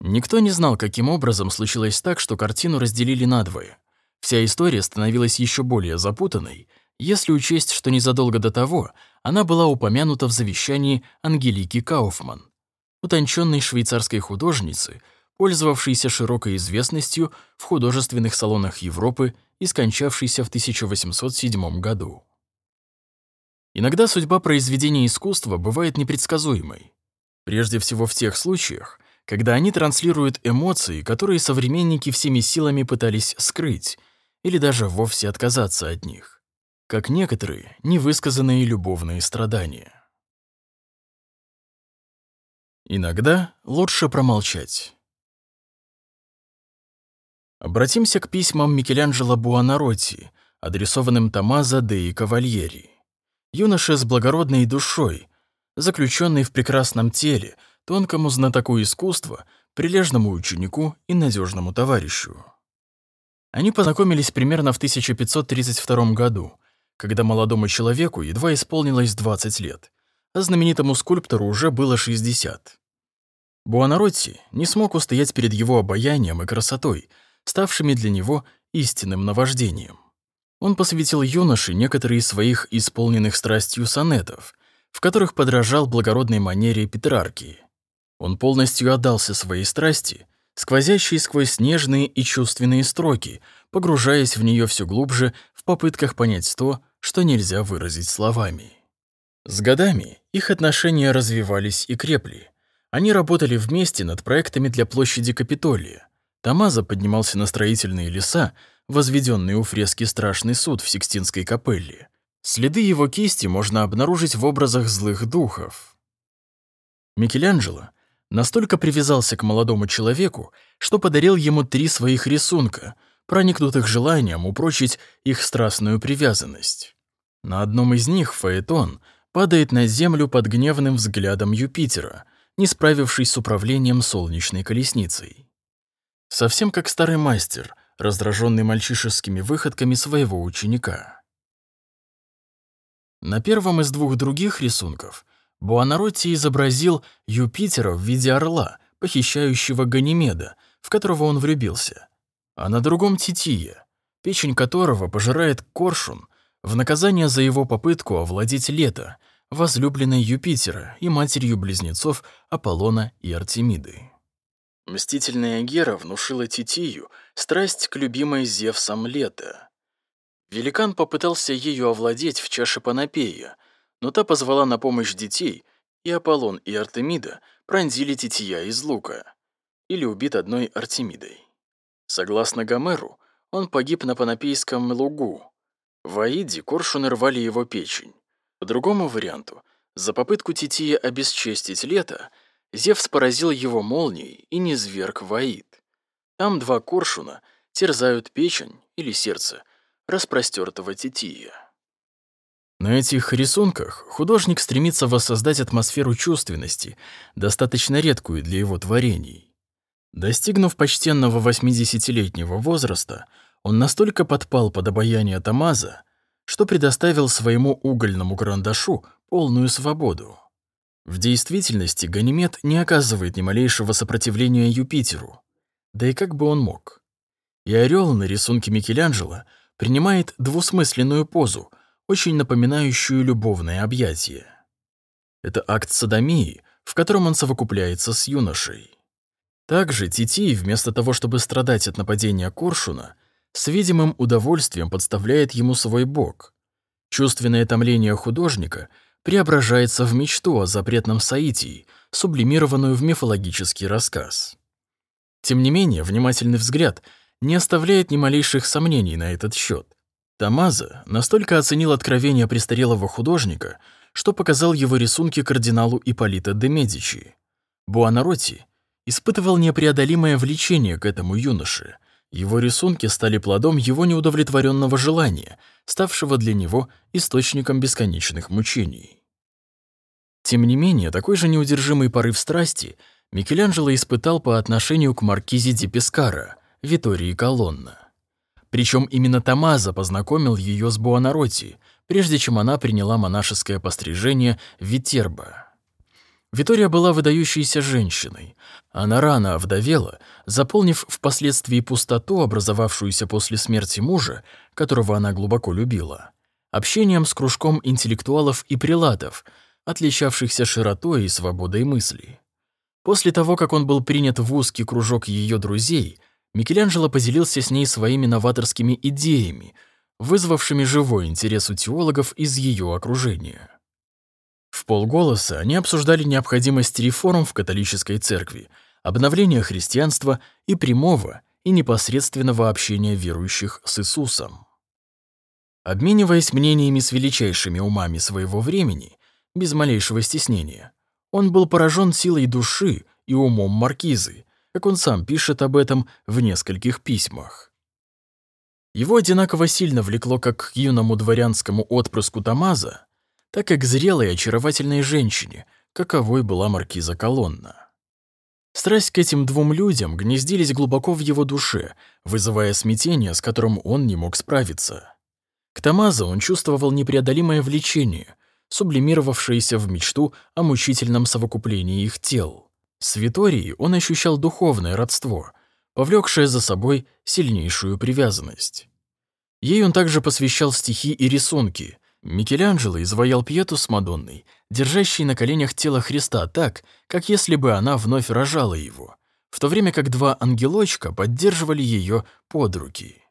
Никто не знал, каким образом случилось так, что картину разделили надвое. Вся история становилась еще более запутанной, если учесть, что незадолго до того она была упомянута в завещании Ангелики Кауфман, утонченной швейцарской художницы, пользовавшейся широкой известностью в художественных салонах Европы и скончавшейся в 1807 году. Иногда судьба произведения искусства бывает непредсказуемой. Прежде всего в тех случаях, когда они транслируют эмоции, которые современники всеми силами пытались скрыть или даже вовсе отказаться от них, как некоторые невысказанные любовные страдания. Иногда лучше промолчать. Обратимся к письмам Микеланджело Буонаротти, адресованным Томазо де Кавальери. Юноша с благородной душой, заключенный в прекрасном теле, тонкому знатоку искусства, прилежному ученику и надежному товарищу. Они познакомились примерно в 1532 году, когда молодому человеку едва исполнилось 20 лет, а знаменитому скульптору уже было 60. Буонаротти не смог устоять перед его обаянием и красотой, ставшими для него истинным наваждением. Он посвятил юноше некоторые из своих исполненных страстью сонетов, в которых подражал благородной манере Петрарки. Он полностью отдался своей страсти, сквозящей сквозь нежные и чувственные строки, погружаясь в нее все глубже в попытках понять то, что нельзя выразить словами. С годами их отношения развивались и крепли. Они работали вместе над проектами для площади Капитолия. Тамаза поднимался на строительные леса, возведенный у фрески Страшный суд в Сикстинской капелле. Следы его кисти можно обнаружить в образах злых духов. Микеланджело настолько привязался к молодому человеку, что подарил ему три своих рисунка, проникнутых желанием упрочить их страстную привязанность. На одном из них Фаэтон падает на землю под гневным взглядом Юпитера, не справившись с управлением солнечной колесницей. Совсем как старый мастер, раздраженный мальчишескими выходками своего ученика. На первом из двух других рисунков Буонаротти изобразил Юпитера в виде орла, похищающего Ганимеда, в которого он влюбился, а на другом — Тития, печень которого пожирает коршун в наказание за его попытку овладеть Лето, возлюбленной Юпитера и матерью близнецов Аполлона и Артемиды. Мстительная Гера внушила Титию страсть к любимой Зевсом Лето. Великан попытался ее овладеть в чаше Панапея, но та позвала на помощь детей, и Аполлон и Артемида пронзили Тития из лука, или убит одной Артемидой. Согласно Гомеру, он погиб на Панапейском лугу. В Аиде коршуны рвали его печень. По другому варианту, за попытку Тития обесчестить лето – Зевс поразил его молнией и низверг в Аид. Там два коршуна терзают печень или сердце распростертого Тития. На этих рисунках художник стремится воссоздать атмосферу чувственности, достаточно редкую для его творений. Достигнув почтенного 80-летнего возраста, он настолько подпал под обаяние Тамаза, что предоставил своему угольному карандашу полную свободу. В действительности Ганимед не оказывает ни малейшего сопротивления Юпитеру. Да и как бы он мог? И орел на рисунке Микеланджело принимает двусмысленную позу, очень напоминающую любовное объятие. Это акт садомии, в котором он совокупляется с юношей. Также Тити, вместо того, чтобы страдать от нападения Коршуна, с видимым удовольствием подставляет ему свой бок. Чувственное томление художника — преображается в мечту о запретном Саитии, сублимированную в мифологический рассказ. Тем не менее, внимательный взгляд не оставляет ни малейших сомнений на этот счет. Тамаза настолько оценил откровение престарелого художника, что показал его рисунки кардиналу Ипполита де Медичи. Буонаротти испытывал непреодолимое влечение к этому юноше. Его рисунки стали плодом его неудовлетворенного желания, ставшего для него источником бесконечных мучений. Тем не менее, такой же неудержимый порыв страсти Микеланджело испытал по отношению к маркизе ди Пескара, Витории Колонна. Причем именно Тамаза познакомил ее с Буонаротти, прежде чем она приняла монашеское пострижение в Витербо. Витория была выдающейся женщиной. Она рано овдовела, заполнив впоследствии пустоту, образовавшуюся после смерти мужа, которого она глубоко любила, общением с кружком интеллектуалов и прилатов, отличавшихся широтой и свободой мысли. После того, как он был принят в узкий кружок ее друзей, Микеланджело поделился с ней своими новаторскими идеями, вызвавшими живой интерес у теологов из ее окружения. В полголоса они обсуждали необходимость реформ в католической церкви, обновления христианства и прямого и непосредственного общения верующих с Иисусом. Обмениваясь мнениями с величайшими умами своего времени, без малейшего стеснения, он был поражен силой души и умом маркизы, как он сам пишет об этом в нескольких письмах. Его одинаково сильно влекло как к юному дворянскому отпрыску Тамаза, так и к зрелой и очаровательной женщине, каковой была маркиза Колонна. Страсть к этим двум людям гнездились глубоко в его душе, вызывая смятение, с которым он не мог справиться. К Тамазо он чувствовал непреодолимое влечение, сублимировавшиеся в мечту о мучительном совокуплении их тел. С Виторией он ощущал духовное родство, повлекшее за собой сильнейшую привязанность. Ей он также посвящал стихи и рисунки. Микеланджело изваял Пьету с Мадонной, держащей на коленях тело Христа так, как если бы она вновь рожала его, в то время как два ангелочка поддерживали ее под руки.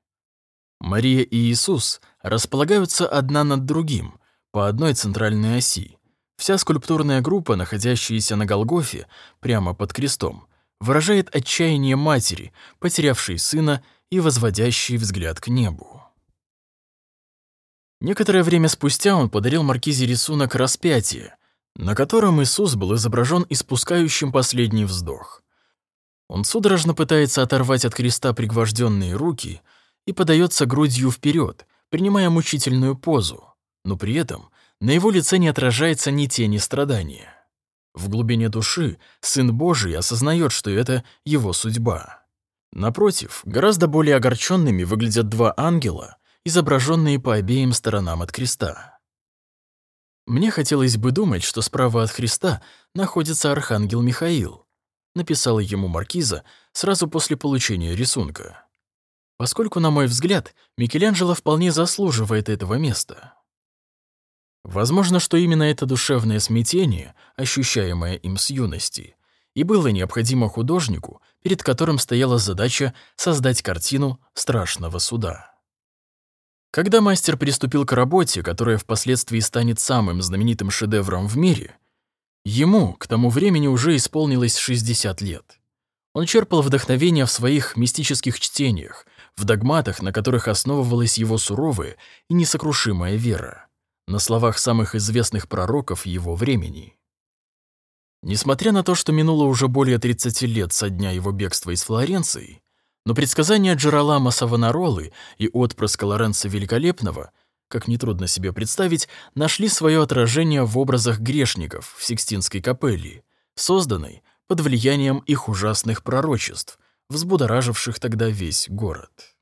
Мария и Иисус располагаются одна над другим, по одной центральной оси. Вся скульптурная группа, находящаяся на Голгофе, прямо под крестом, выражает отчаяние матери, потерявшей сына и возводящей взгляд к небу. Некоторое время спустя он подарил Маркизе рисунок распятия, на котором Иисус был изображен испускающим последний вздох. Он судорожно пытается оторвать от креста пригвожденные руки и подается грудью вперед, принимая мучительную позу, но при этом на его лице не отражается ни тени страдания. В глубине души Сын Божий осознает, что это его судьба. Напротив, гораздо более огорченными выглядят два ангела, изображенные по обеим сторонам от креста. Мне хотелось бы думать, что справа от Христа находится архангел Михаил, написала ему маркиза сразу после получения рисунка. Поскольку, на мой взгляд, Микеланджело вполне заслуживает этого места. Возможно, что именно это душевное смятение, ощущаемое им с юности, и было необходимо художнику, перед которым стояла задача создать картину страшного суда. Когда мастер приступил к работе, которая впоследствии станет самым знаменитым шедевром в мире, ему к тому времени уже исполнилось 60 лет. Он черпал вдохновение в своих мистических чтениях, в догматах, на которых основывалась его суровая и несокрушимая вера, на словах самых известных пророков его времени. Несмотря на то, что минуло уже более 30 лет со дня его бегства из Флоренции, но предсказания Джералама Савонаролы и отпрыска Лоренца Великолепного, как нетрудно себе представить, нашли свое отражение в образах грешников в Сикстинской капелле, созданной под влиянием их ужасных пророчеств, взбудораживших тогда весь город.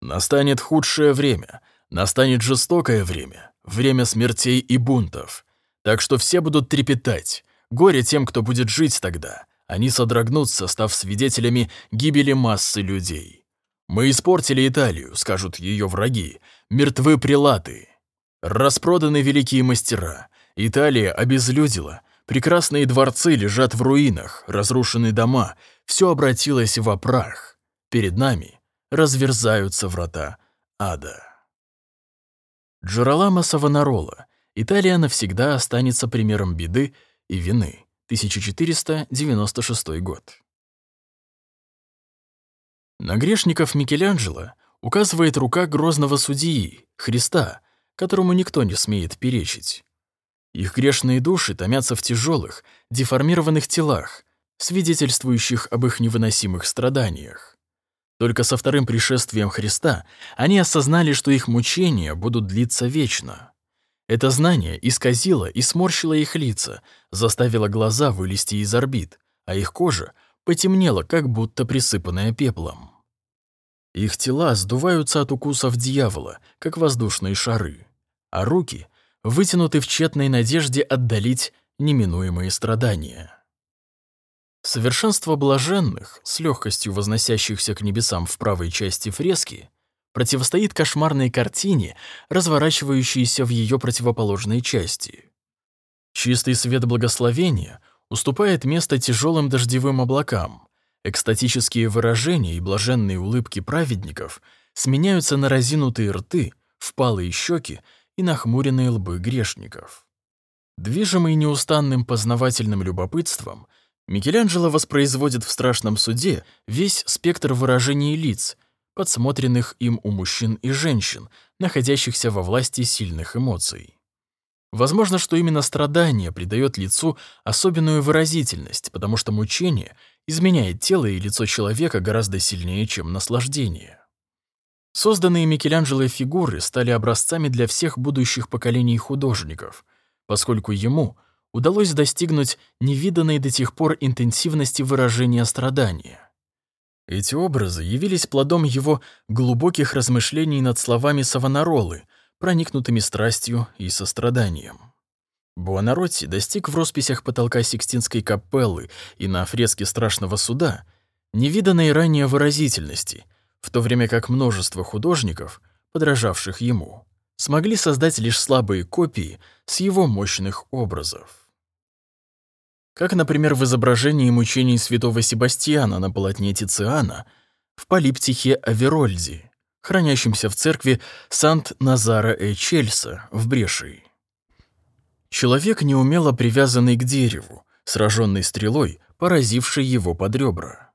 Настанет худшее время, настанет жестокое время, время смертей и бунтов. Так что все будут трепетать. Горе тем, кто будет жить тогда. Они содрогнутся, став свидетелями гибели массы людей. «Мы испортили Италию», — скажут ее враги, — «мертвы прилаты». Распроданы великие мастера. Италия обезлюдила. Прекрасные дворцы лежат в руинах, разрушены дома. Все обратилось во прах. Перед нами разверзаются врата ада. Джералама Савонарола. Италия навсегда останется примером беды и вины. 1496 год. На грешников Микеланджело указывает рука грозного судьи, Христа, которому никто не смеет перечить. Их грешные души томятся в тяжелых, деформированных телах, свидетельствующих об их невыносимых страданиях. Только со вторым пришествием Христа они осознали, что их мучения будут длиться вечно. Это знание исказило и сморщило их лица, заставило глаза вылезти из орбит, а их кожа потемнела, как будто присыпанная пеплом. Их тела сдуваются от укусов дьявола, как воздушные шары, а руки вытянуты в тщетной надежде отдалить неминуемые страдания. Совершенство блаженных, с легкостью возносящихся к небесам в правой части фрески, противостоит кошмарной картине, разворачивающейся в ее противоположной части. Чистый свет благословения уступает место тяжелым дождевым облакам. Экстатические выражения и блаженные улыбки праведников сменяются на разинутые рты, впалые щеки и нахмуренные лбы грешников. Движимый неустанным познавательным любопытством, Микеланджело воспроизводит в страшном суде весь спектр выражений лиц, подсмотренных им у мужчин и женщин, находящихся во власти сильных эмоций. Возможно, что именно страдание придает лицу особенную выразительность, потому что мучение изменяет тело и лицо человека гораздо сильнее, чем наслаждение. Созданные Микеланджело фигуры стали образцами для всех будущих поколений художников, поскольку ему удалось достигнуть невиданной до тех пор интенсивности выражения страдания. Эти образы явились плодом его глубоких размышлений над словами Савонаролы, проникнутыми страстью и состраданием. Буонаротти достиг в росписях потолка Сикстинской капеллы и на фреске Страшного суда невиданной ранее выразительности, в то время как множество художников, подражавших ему, смогли создать лишь слабые копии с его мощных образов. Как, например, в изображении мучений святого Себастьяна на полотне Тициана в полиптихе Аверольди, хранящемся в церкви Сант-Назара-э-Чельса в Брешии. Человек, неумело привязанный к дереву, сраженный стрелой, поразившей его под ребра.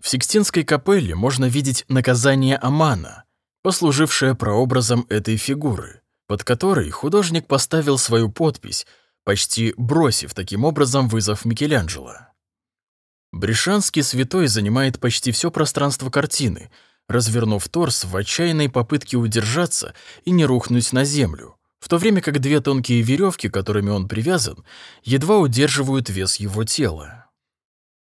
В Сикстинской капелле можно видеть наказание Амана, послужившее прообразом этой фигуры, под которой художник поставил свою подпись, почти бросив таким образом вызов Микеланджело. Брешанский святой занимает почти все пространство картины, развернув торс в отчаянной попытке удержаться и не рухнуть на землю, в то время как две тонкие веревки, которыми он привязан, едва удерживают вес его тела.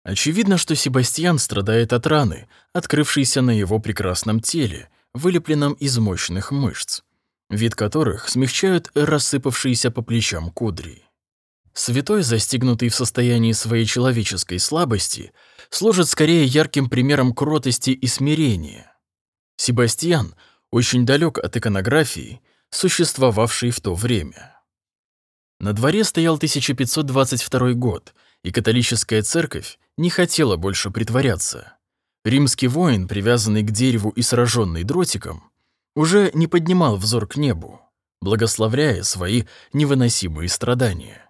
Очевидно, что Себастьян страдает от раны, открывшейся на его прекрасном теле, вылепленном из мощных мышц, вид которых смягчают рассыпавшиеся по плечам кудри. Святой, застигнутый в состоянии своей человеческой слабости, служит скорее ярким примером кротости и смирения. Себастьян очень далек от иконографии существовавшей в то время. На дворе стоял 1522 год, и католическая церковь не хотела больше притворяться. Римский воин, привязанный к дереву и сраженный дротиком, уже не поднимал взор к небу, благословляя свои невыносимые страдания.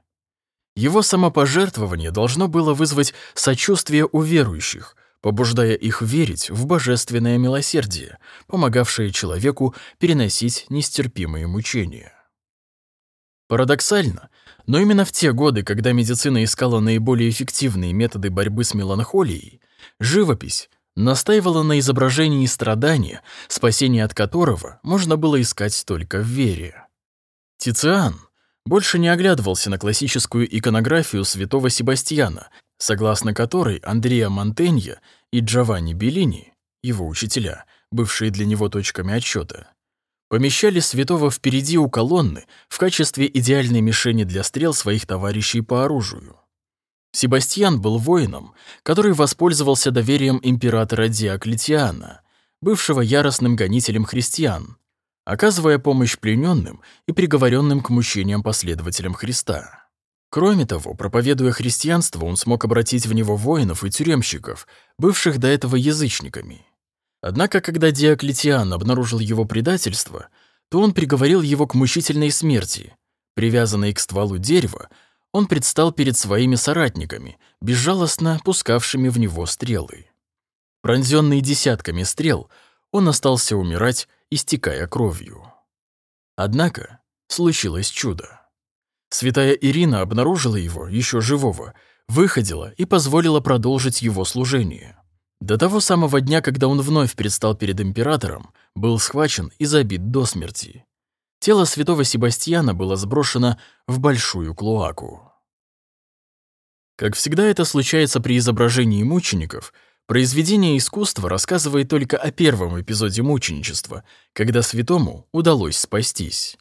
Его самопожертвование должно было вызвать сочувствие у верующих, побуждая их верить в божественное милосердие, помогавшее человеку переносить нестерпимые мучения. Парадоксально, но именно в те годы, когда медицина искала наиболее эффективные методы борьбы с меланхолией, живопись настаивала на изображении страдания, спасение от которого можно было искать только в вере. Тициан больше не оглядывался на классическую иконографию святого Себастьяна, согласно которой Андреа Монтенья и Джованни Беллини, его учителя, бывшие для него точками отсчета, помещали святого впереди у колонны в качестве идеальной мишени для стрел своих товарищей по оружию. Себастьян был воином, который воспользовался доверием императора Диоклетиана, бывшего яростным гонителем христиан, оказывая помощь плененным и приговоренным к мучениям последователям Христа. Кроме того, проповедуя христианство, он смог обратить в него воинов и тюремщиков, бывших до этого язычниками. Однако, когда Диоклетиан обнаружил его предательство, то он приговорил его к мучительной смерти. Привязанный к стволу дерева, он предстал перед своими соратниками, безжалостно пускавшими в него стрелы. Пронзенный десятками стрел, он остался умирать, истекая кровью. Однако случилось чудо. Святая Ирина обнаружила его, еще живого, выходила и позволила продолжить его служение. До того самого дня, когда он вновь предстал перед императором, был схвачен и забит до смерти. Тело святого Себастьяна было сброшено в большую клоаку. Как всегда это случается при изображении мучеников, произведение искусства рассказывает только о первом эпизоде мученичества, когда святому удалось спастись.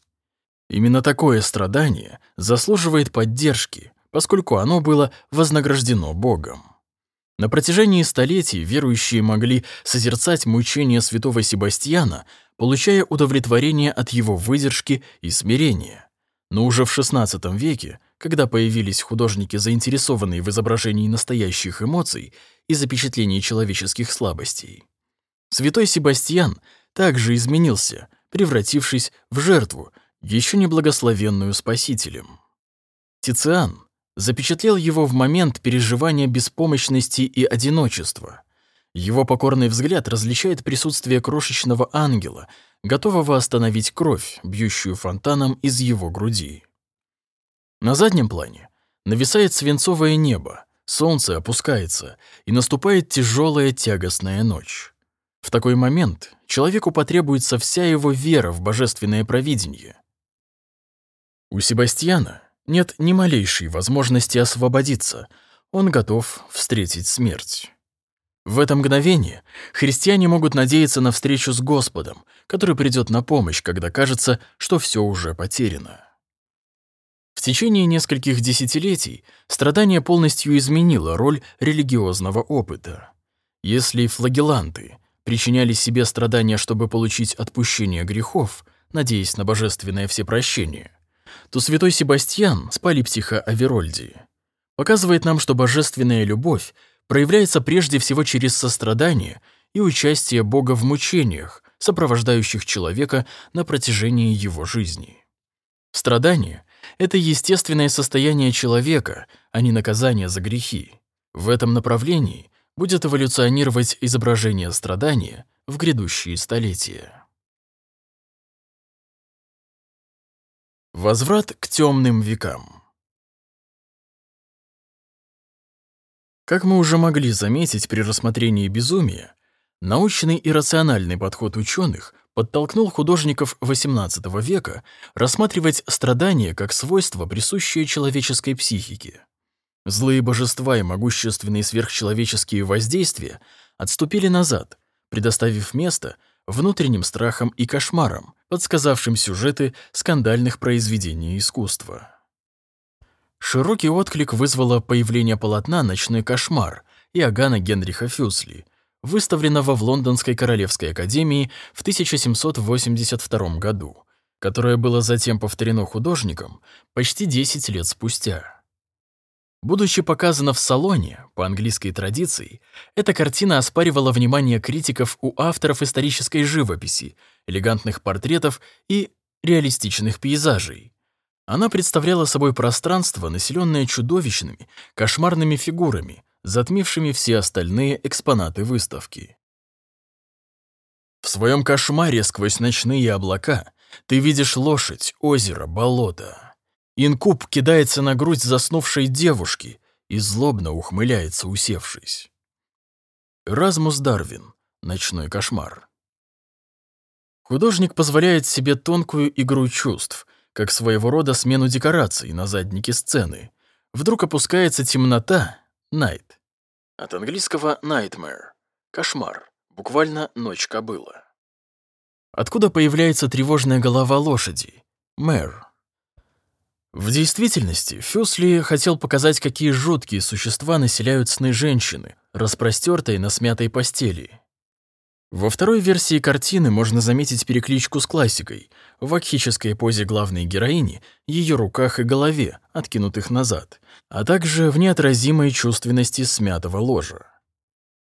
Именно такое страдание заслуживает поддержки, поскольку оно было вознаграждено Богом. На протяжении столетий верующие могли созерцать мучения святого Себастьяна, получая удовлетворение от его выдержки и смирения. Но уже в XVI веке, когда появились художники, заинтересованные в изображении настоящих эмоций и запечатлении человеческих слабостей, святой Себастьян также изменился, превратившись в жертву, еще не благословенную Спасителем. Тициан запечатлел его в момент переживания беспомощности и одиночества. Его покорный взгляд различает присутствие крошечного ангела, готового остановить кровь, бьющую фонтаном из его груди. На заднем плане нависает свинцовое небо, солнце опускается, и наступает тяжелая тягостная ночь. В такой момент человеку потребуется вся его вера в божественное провидение. У Себастьяна нет ни малейшей возможности освободиться, он готов встретить смерть. В это мгновение христиане могут надеяться на встречу с Господом, который придет на помощь, когда кажется, что все уже потеряно. Течение нескольких десятилетий страдание полностью изменило роль религиозного опыта. Если флагеланты причиняли себе страдания, чтобы получить отпущение грехов, надеясь на божественное всепрощение, то святой Себастьян с полипсиха Аверольди показывает нам, что божественная любовь проявляется прежде всего через сострадание и участие Бога в мучениях, сопровождающих человека на протяжении его жизни. Страдание — это естественное состояние человека, а не наказание за грехи. В этом направлении будет эволюционировать изображение страдания в грядущие столетия. Возврат к темным векам Как мы уже могли заметить при рассмотрении безумия, научный и рациональный подход ученых подтолкнул художников XVIII века рассматривать страдания как свойство, присущее человеческой психике. Злые божества и могущественные сверхчеловеческие воздействия отступили назад, предоставив место внутренним страхам и кошмарам, подсказавшим сюжеты скандальных произведений искусства. Широкий отклик вызвало появление полотна «Ночной кошмар» Иоганна Генриха Фюсли, выставленного в Лондонской Королевской академии в 1782 году, которое было затем повторено художником почти 10 лет спустя. Будучи показана в салоне, по английской традиции, эта картина оспаривала внимание критиков у авторов исторической живописи, элегантных портретов и реалистичных пейзажей, она представляла собой пространство, населенное чудовищными, кошмарными фигурами, затмившими все остальные экспонаты выставки. В своем кошмаре сквозь ночные облака ты видишь лошадь, озеро, болото. Инкуб кидается на грудь заснувшей девушки и злобно ухмыляется, усевшись. Размус Дарвин. Ночной кошмар. Художник позволяет себе тонкую игру чувств, как своего рода смену декораций на заднике сцены. Вдруг опускается темнота, night. От английского nightmare — кошмар, буквально ночь кобыла. Откуда появляется тревожная голова лошади? Мэр. В действительности Фюсли хотел показать, какие жуткие существа населяют сны женщины, распростёртой на смятой постели. Во второй версии картины можно заметить перекличку с классикой, в акхической позе главной героини, ее руках и голове, откинутых назад, а также в неотразимой чувственности смятого ложа.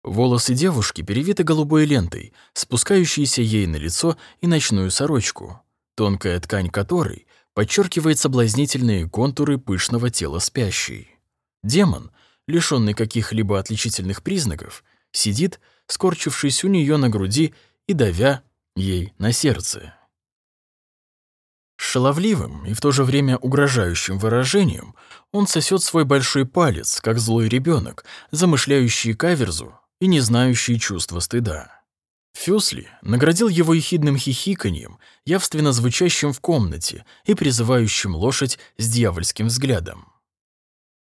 Волосы девушки перевиты голубой лентой, спускающейся ей на лицо и ночную сорочку, тонкая ткань которой подчеркивает соблазнительные контуры пышного тела спящей. Демон, лишённый каких-либо отличительных признаков, сидит, скорчившись у нее на груди и давя ей на сердце. шаловливым и в то же время угрожающим выражением он сосет свой большой палец, как злой ребенок, замышляющий каверзу и не знающий чувства стыда. Фюсли наградил его ехидным хихиканьем, явственно звучащим в комнате и призывающим лошадь с дьявольским взглядом.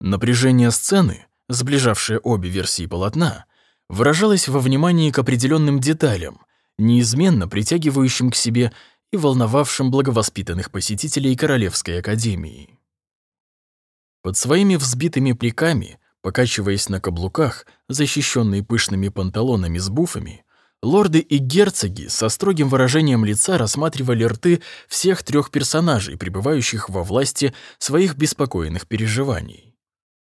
Напряжение сцены, сближавшее обе версии полотна, выражалось во внимании к определенным деталям, неизменно притягивающим к себе и волновавшим благовоспитанных посетителей Королевской академии. Под своими взбитыми пликами, покачиваясь на каблуках, защищенные пышными панталонами с буфами, лорды и герцоги со строгим выражением лица рассматривали рты всех трех персонажей, пребывающих во власти своих беспокойных переживаний.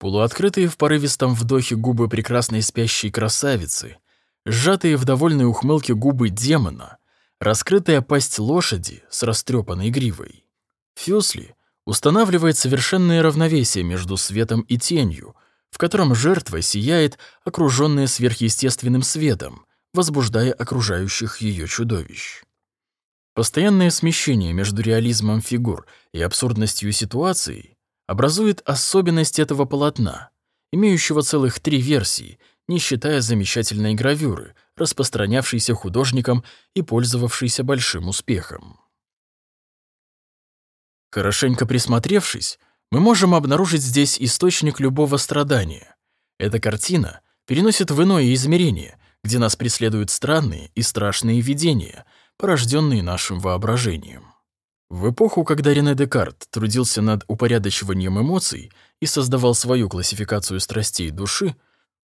Полуоткрытые в порывистом вдохе губы прекрасной спящей красавицы, сжатые в довольной ухмылке губы демона, раскрытая пасть лошади с растрепанной гривой. Фюсли устанавливает совершенное равновесие между светом и тенью, в котором жертва сияет, окруженная сверхъестественным светом, возбуждая окружающих ее чудовищ. Постоянное смещение между реализмом фигур и абсурдностью ситуации образует особенность этого полотна, имеющего целых три версии, не считая замечательной гравюры, распространявшейся художником и пользовавшейся большим успехом. Хорошенько присмотревшись, мы можем обнаружить здесь источник любого страдания. Эта картина переносит в иное измерение, где нас преследуют странные и страшные видения, порожденные нашим воображением. В эпоху, когда Рене Декарт трудился над упорядочиванием эмоций и создавал свою классификацию страстей души,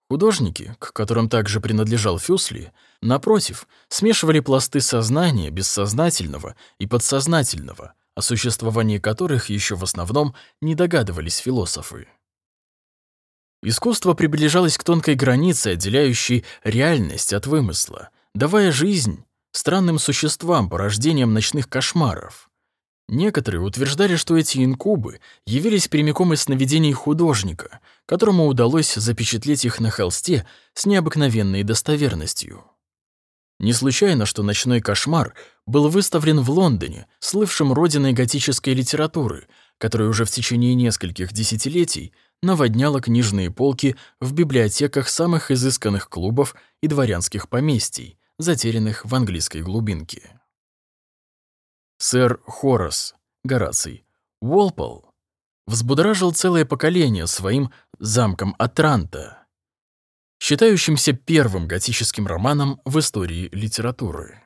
художники, к которым также принадлежал Фюсли, напротив, смешивали пласты сознания, бессознательного и подсознательного, о существовании которых еще в основном не догадывались философы. Искусство приближалось к тонкой границе, отделяющей реальность от вымысла, давая жизнь странным существам, порождением ночных кошмаров. Некоторые утверждали, что эти инкубы явились прямиком из сновидений художника, которому удалось запечатлеть их на холсте с необыкновенной достоверностью. Не случайно, что «Ночной кошмар» был выставлен в Лондоне, слывшим родиной готической литературы, которая уже в течение нескольких десятилетий наводняла книжные полки в библиотеках самых изысканных клубов и дворянских поместий, затерянных в английской глубинке. Сэр Хорас, Гораций, Уолпол взбудоражил целое поколение своим «Замком Атранта», считающимся первым готическим романом в истории литературы.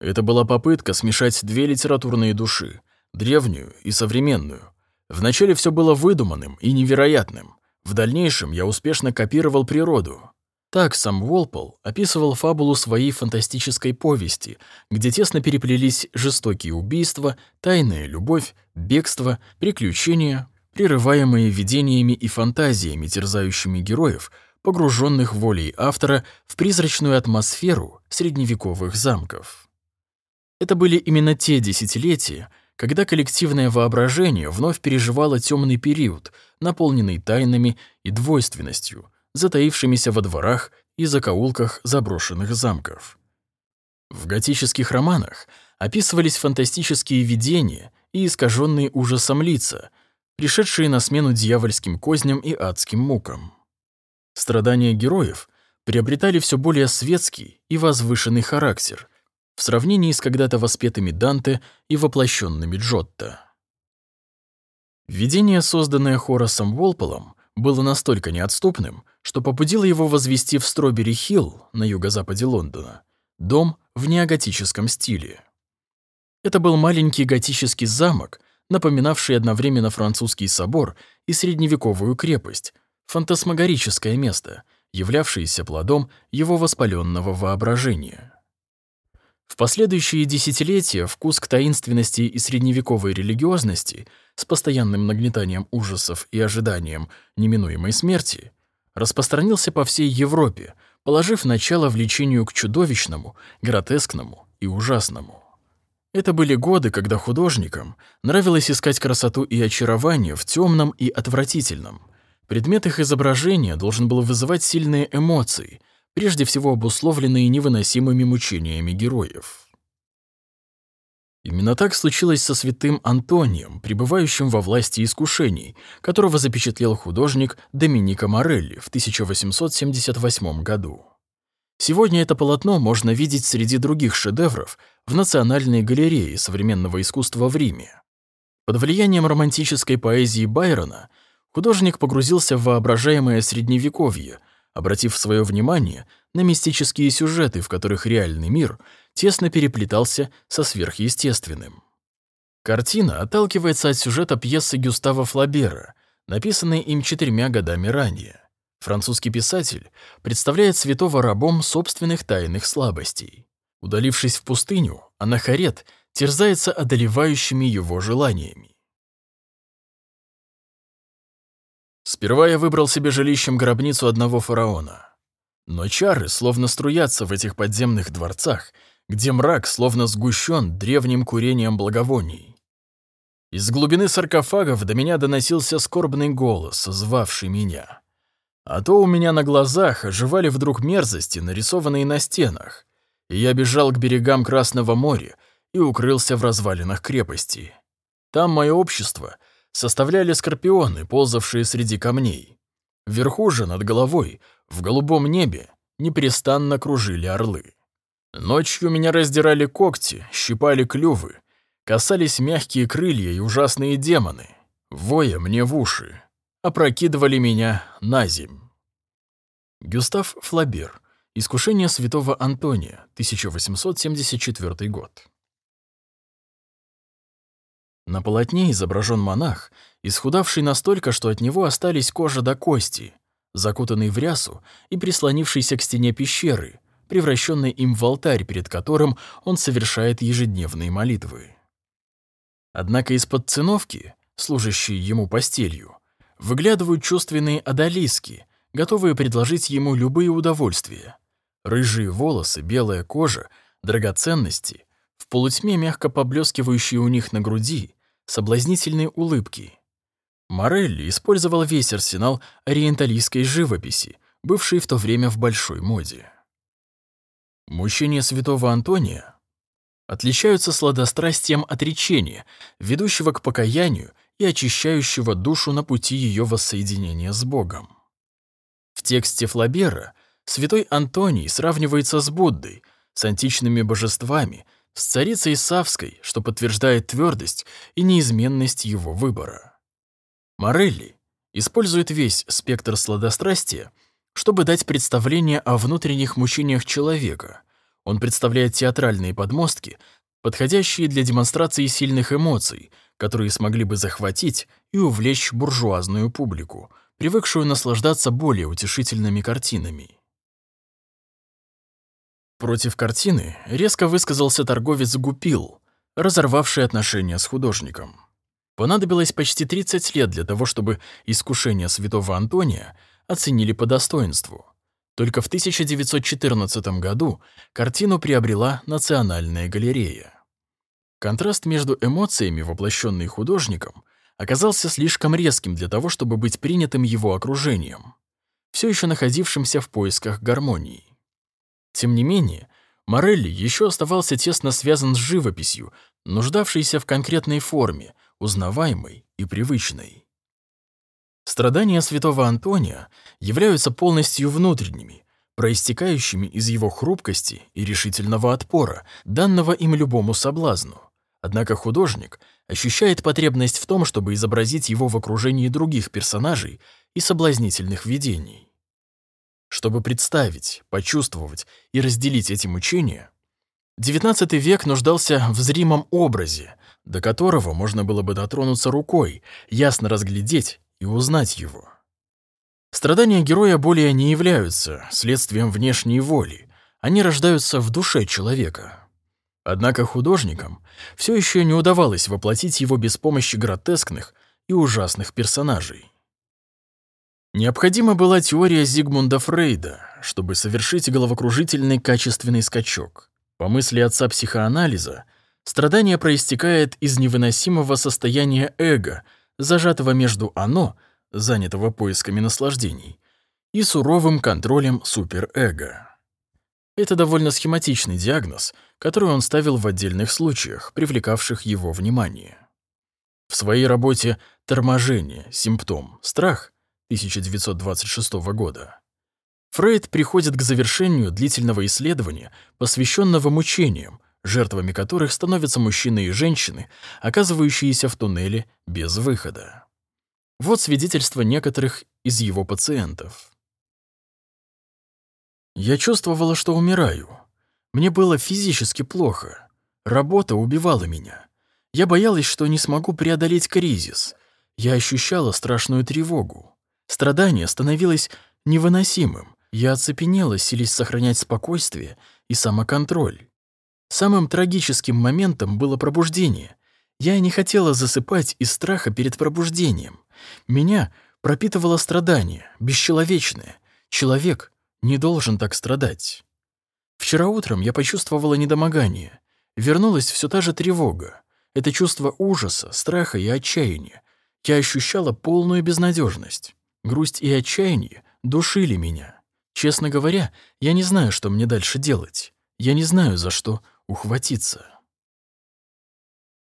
Это была попытка смешать две литературные души, древнюю и современную, Вначале все было выдуманным и невероятным. В дальнейшем я успешно копировал природу. Так сам Уолпол описывал фабулу своей фантастической повести, где тесно переплелись жестокие убийства, тайная любовь, бегство, приключения, прерываемые видениями и фантазиями, терзающими героев, погруженных волей автора в призрачную атмосферу средневековых замков. Это были именно те десятилетия, когда коллективное воображение вновь переживало темный период, наполненный тайнами и двойственностью, затаившимися во дворах и закоулках заброшенных замков. В готических романах описывались фантастические видения и искаженные ужасом лица, пришедшие на смену дьявольским козням и адским мукам. Страдания героев приобретали все более светский и возвышенный характер, в сравнении с когда-то воспетыми Данте и воплощенными Джотто. Видение, созданное Хорасом Волполом, было настолько неотступным, что побудило его возвести в Стробери-Хилл на юго-западе Лондона дом в неоготическом стиле. Это был маленький готический замок, напоминавший одновременно французский собор и средневековую крепость, фантасмагорическое место, являвшееся плодом его воспаленного воображения. В последующие десятилетия вкус к таинственности и средневековой религиозности с постоянным нагнетанием ужасов и ожиданием неминуемой смерти распространился по всей Европе, положив начало влечению к чудовищному, гротескному и ужасному. Это были годы, когда художникам нравилось искать красоту и очарование в темном и отвратительном. Предмет их изображения должен был вызывать сильные эмоции – прежде всего обусловленные невыносимыми мучениями героев. Именно так случилось со святым Антонием, пребывающим во власти искушений, которого запечатлел художник Доминика Морелли в 1878 году. Сегодня это полотно можно видеть среди других шедевров в Национальной галерее современного искусства в Риме. Под влиянием романтической поэзии Байрона художник погрузился в воображаемое средневековье – обратив свое внимание на мистические сюжеты, в которых реальный мир тесно переплетался со сверхъестественным. Картина отталкивается от сюжета пьесы Гюстава Флабера, написанной им четырьмя годами ранее. Французский писатель представляет святого рабом собственных тайных слабостей. Удалившись в пустыню, Анахарет терзается одолевающими его желаниями. Сперва я выбрал себе жилищем гробницу одного фараона. Но чары словно струятся в этих подземных дворцах, где мрак словно сгущен древним курением благовоний. Из глубины саркофагов до меня доносился скорбный голос, звавший меня. А то у меня на глазах оживали вдруг мерзости, нарисованные на стенах, и я бежал к берегам Красного моря и укрылся в развалинах крепости. Там мое общество — составляли скорпионы, ползавшие среди камней. Вверху же, над головой, в голубом небе, непрестанно кружили орлы. Ночью меня раздирали когти, щипали клювы, касались мягкие крылья и ужасные демоны, воя мне в уши, опрокидывали меня на земь. Гюстав Флабер. Искушение святого Антония, 1874 год. На полотне изображен монах, исхудавший настолько, что от него остались кожа до кости, закутанный в рясу и прислонившийся к стене пещеры, превращенной им в алтарь, перед которым он совершает ежедневные молитвы. Однако из-под циновки, служащей ему постелью, выглядывают чувственные одолиски, готовые предложить ему любые удовольствия. Рыжие волосы, белая кожа, драгоценности, в полутьме мягко поблескивающие у них на груди, соблазнительные улыбки. Морелли использовал весь арсенал ориенталийской живописи, бывшей в то время в большой моде. Мучения святого Антония отличаются сладострастием отречения, ведущего к покаянию и очищающего душу на пути ее воссоединения с Богом. В тексте Флабера святой Антоний сравнивается с Буддой, с античными божествами, с царицей Савской, что подтверждает твердость и неизменность его выбора. Морелли использует весь спектр сладострастия, чтобы дать представление о внутренних мучениях человека. Он представляет театральные подмостки, подходящие для демонстрации сильных эмоций, которые смогли бы захватить и увлечь буржуазную публику, привыкшую наслаждаться более утешительными картинами. Против картины резко высказался торговец Гупил, разорвавший отношения с художником. Понадобилось почти 30 лет для того, чтобы искушение святого Антония оценили по достоинству. Только в 1914 году картину приобрела Национальная галерея. Контраст между эмоциями, воплощенный художником, оказался слишком резким для того, чтобы быть принятым его окружением, все еще находившимся в поисках гармонии. Тем не менее, Морелли еще оставался тесно связан с живописью, нуждавшейся в конкретной форме, узнаваемой и привычной. Страдания святого Антония являются полностью внутренними, проистекающими из его хрупкости и решительного отпора, данного им любому соблазну. Однако художник ощущает потребность в том, чтобы изобразить его в окружении других персонажей и соблазнительных видений. Чтобы представить, почувствовать и разделить эти мучения, XIX век нуждался в зримом образе, до которого можно было бы дотронуться рукой, ясно разглядеть и узнать его. Страдания героя более не являются следствием внешней воли, они рождаются в душе человека. Однако художникам все еще не удавалось воплотить его без помощи гротескных и ужасных персонажей. Необходима была теория Зигмунда Фрейда, чтобы совершить головокружительный качественный скачок. По мысли отца психоанализа, страдание проистекает из невыносимого состояния эго, зажатого между «оно», занятого поисками наслаждений, и суровым контролем суперэго. Это довольно схематичный диагноз, который он ставил в отдельных случаях, привлекавших его внимание. В своей работе «Торможение. Симптом. Страх» 1926 года. Фрейд приходит к завершению длительного исследования, посвященного мучениям, жертвами которых становятся мужчины и женщины, оказывающиеся в туннеле без выхода. Вот свидетельство некоторых из его пациентов. «Я чувствовала, что умираю. Мне было физически плохо. Работа убивала меня. Я боялась, что не смогу преодолеть кризис. Я ощущала страшную тревогу. Страдание становилось невыносимым. Я оцепенела, силясь сохранять спокойствие и самоконтроль. Самым трагическим моментом было пробуждение. Я не хотела засыпать из страха перед пробуждением. Меня пропитывало страдание, бесчеловечное. Человек не должен так страдать. Вчера утром я почувствовала недомогание. Вернулась все та же тревога. Это чувство ужаса, страха и отчаяния. Я ощущала полную безнадежность. Грусть и отчаяние душили меня. Честно говоря, я не знаю, что мне дальше делать. Я не знаю, за что ухватиться.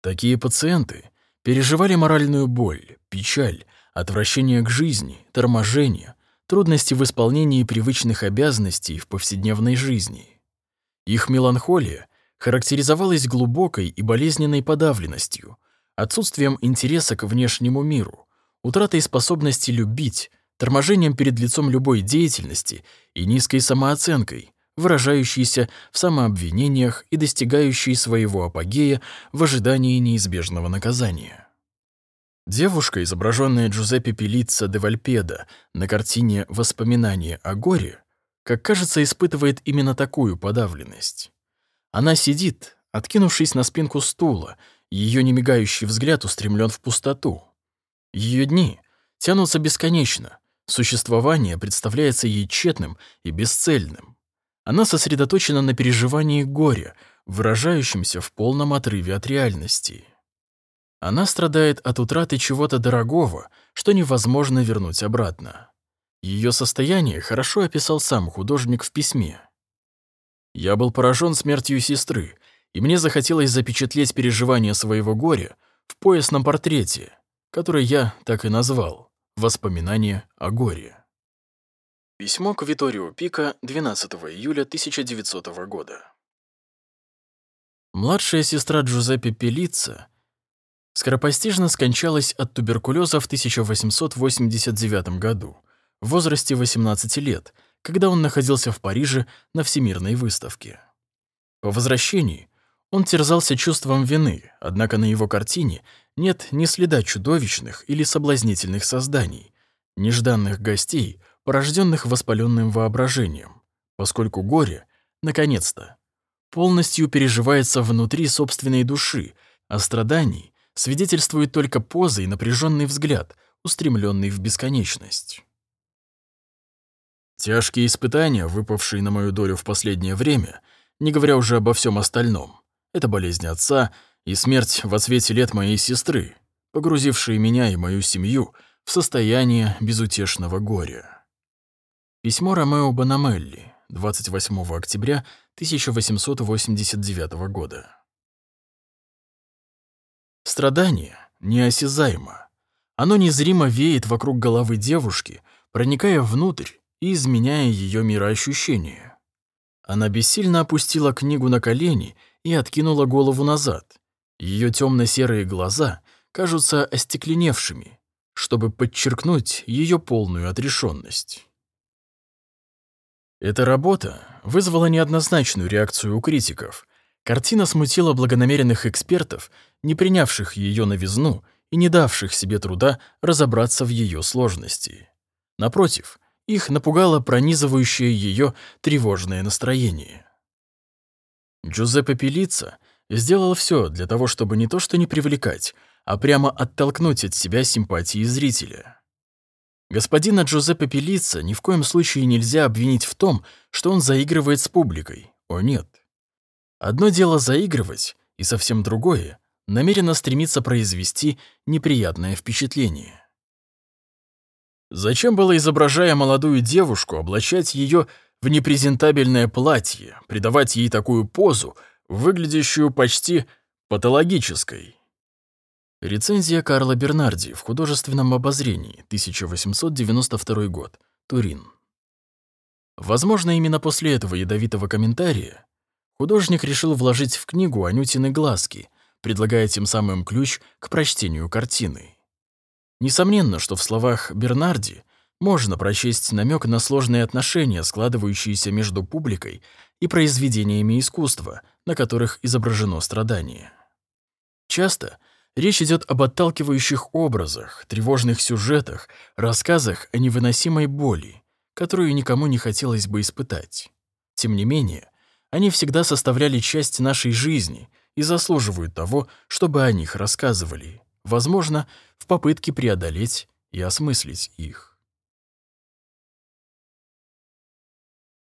Такие пациенты переживали моральную боль, печаль, отвращение к жизни, торможение, трудности в исполнении привычных обязанностей в повседневной жизни. Их меланхолия характеризовалась глубокой и болезненной подавленностью, отсутствием интереса к внешнему миру, утратой способности любить, торможением перед лицом любой деятельности и низкой самооценкой, выражающейся в самообвинениях и достигающей своего апогея в ожидании неизбежного наказания. Девушка, изображенная Джузеппе Пелицца де Вальпеда на картине «Воспоминания о горе», как кажется, испытывает именно такую подавленность. Она сидит, откинувшись на спинку стула, ее немигающий взгляд устремлен в пустоту. Ее дни тянутся бесконечно, существование представляется ей тщетным и бесцельным. Она сосредоточена на переживании горя, выражающемся в полном отрыве от реальности. Она страдает от утраты чего-то дорогого, что невозможно вернуть обратно. Ее состояние хорошо описал сам художник в письме. «Я был поражен смертью сестры, и мне захотелось запечатлеть переживания своего горя в поясном портрете, который я так и назвал «Воспоминания о горе». Письмо к Виторио Пика 12 июля 1900 года. Младшая сестра Джузеппе Пелица скоропостижно скончалась от туберкулеза в 1889 году в возрасте 18 лет, когда он находился в Париже на Всемирной выставке. По возвращении он терзался чувством вины, однако на его картине нет ни следа чудовищных или соблазнительных созданий, нежданных гостей, порожденных воспаленным воображением, поскольку горе, наконец-то, полностью переживается внутри собственной души, а страданий свидетельствует только поза и напряженный взгляд, устремленный в бесконечность. Тяжкие испытания, выпавшие на мою долю в последнее время, не говоря уже обо всем остальном, это болезнь отца и смерть в отсвете лет моей сестры, погрузившие меня и мою семью в состояние безутешного горя. Письмо Ромео Банамелли, 28 октября 1889 года. Страдание неосязаемо. Оно незримо веет вокруг головы девушки, проникая внутрь и изменяя ее мироощущение. Она бессильно опустила книгу на колени и откинула голову назад. Ее темно-серые глаза кажутся остекленевшими, чтобы подчеркнуть ее полную отрешенность. Эта работа вызвала неоднозначную реакцию у критиков. Картина смутила благонамеренных экспертов, не принявших ее новизну и не давших себе труда разобраться в ее сложности. Напротив, их напугало пронизывающее ее тревожное настроение. Джузеппе Пелица сделал все для того, чтобы не то что не привлекать, а прямо оттолкнуть от себя симпатии зрителя. Господина Джузеппе Пелица ни в коем случае нельзя обвинить в том, что он заигрывает с публикой. О нет. Одно дело заигрывать, и совсем другое — намеренно стремиться произвести неприятное впечатление. Зачем было, изображая молодую девушку, облачать ее в непрезентабельное платье, придавать ей такую позу, выглядящую почти патологической? Рецензия Карла Бернарди в художественном обозрении, 1892 год, Турин. Возможно, именно после этого ядовитого комментария художник решил вложить в книгу Анютины глазки, предлагая тем самым ключ к прочтению картины. Несомненно, что в словах Бернарди можно прочесть намек на сложные отношения, складывающиеся между публикой и произведениями искусства, на которых изображено страдание. Часто речь идет об отталкивающих образах, тревожных сюжетах, рассказах о невыносимой боли, которую никому не хотелось бы испытать. Тем не менее, они всегда составляли часть нашей жизни и заслуживают того, чтобы о них рассказывали возможно, в попытке преодолеть и осмыслить их.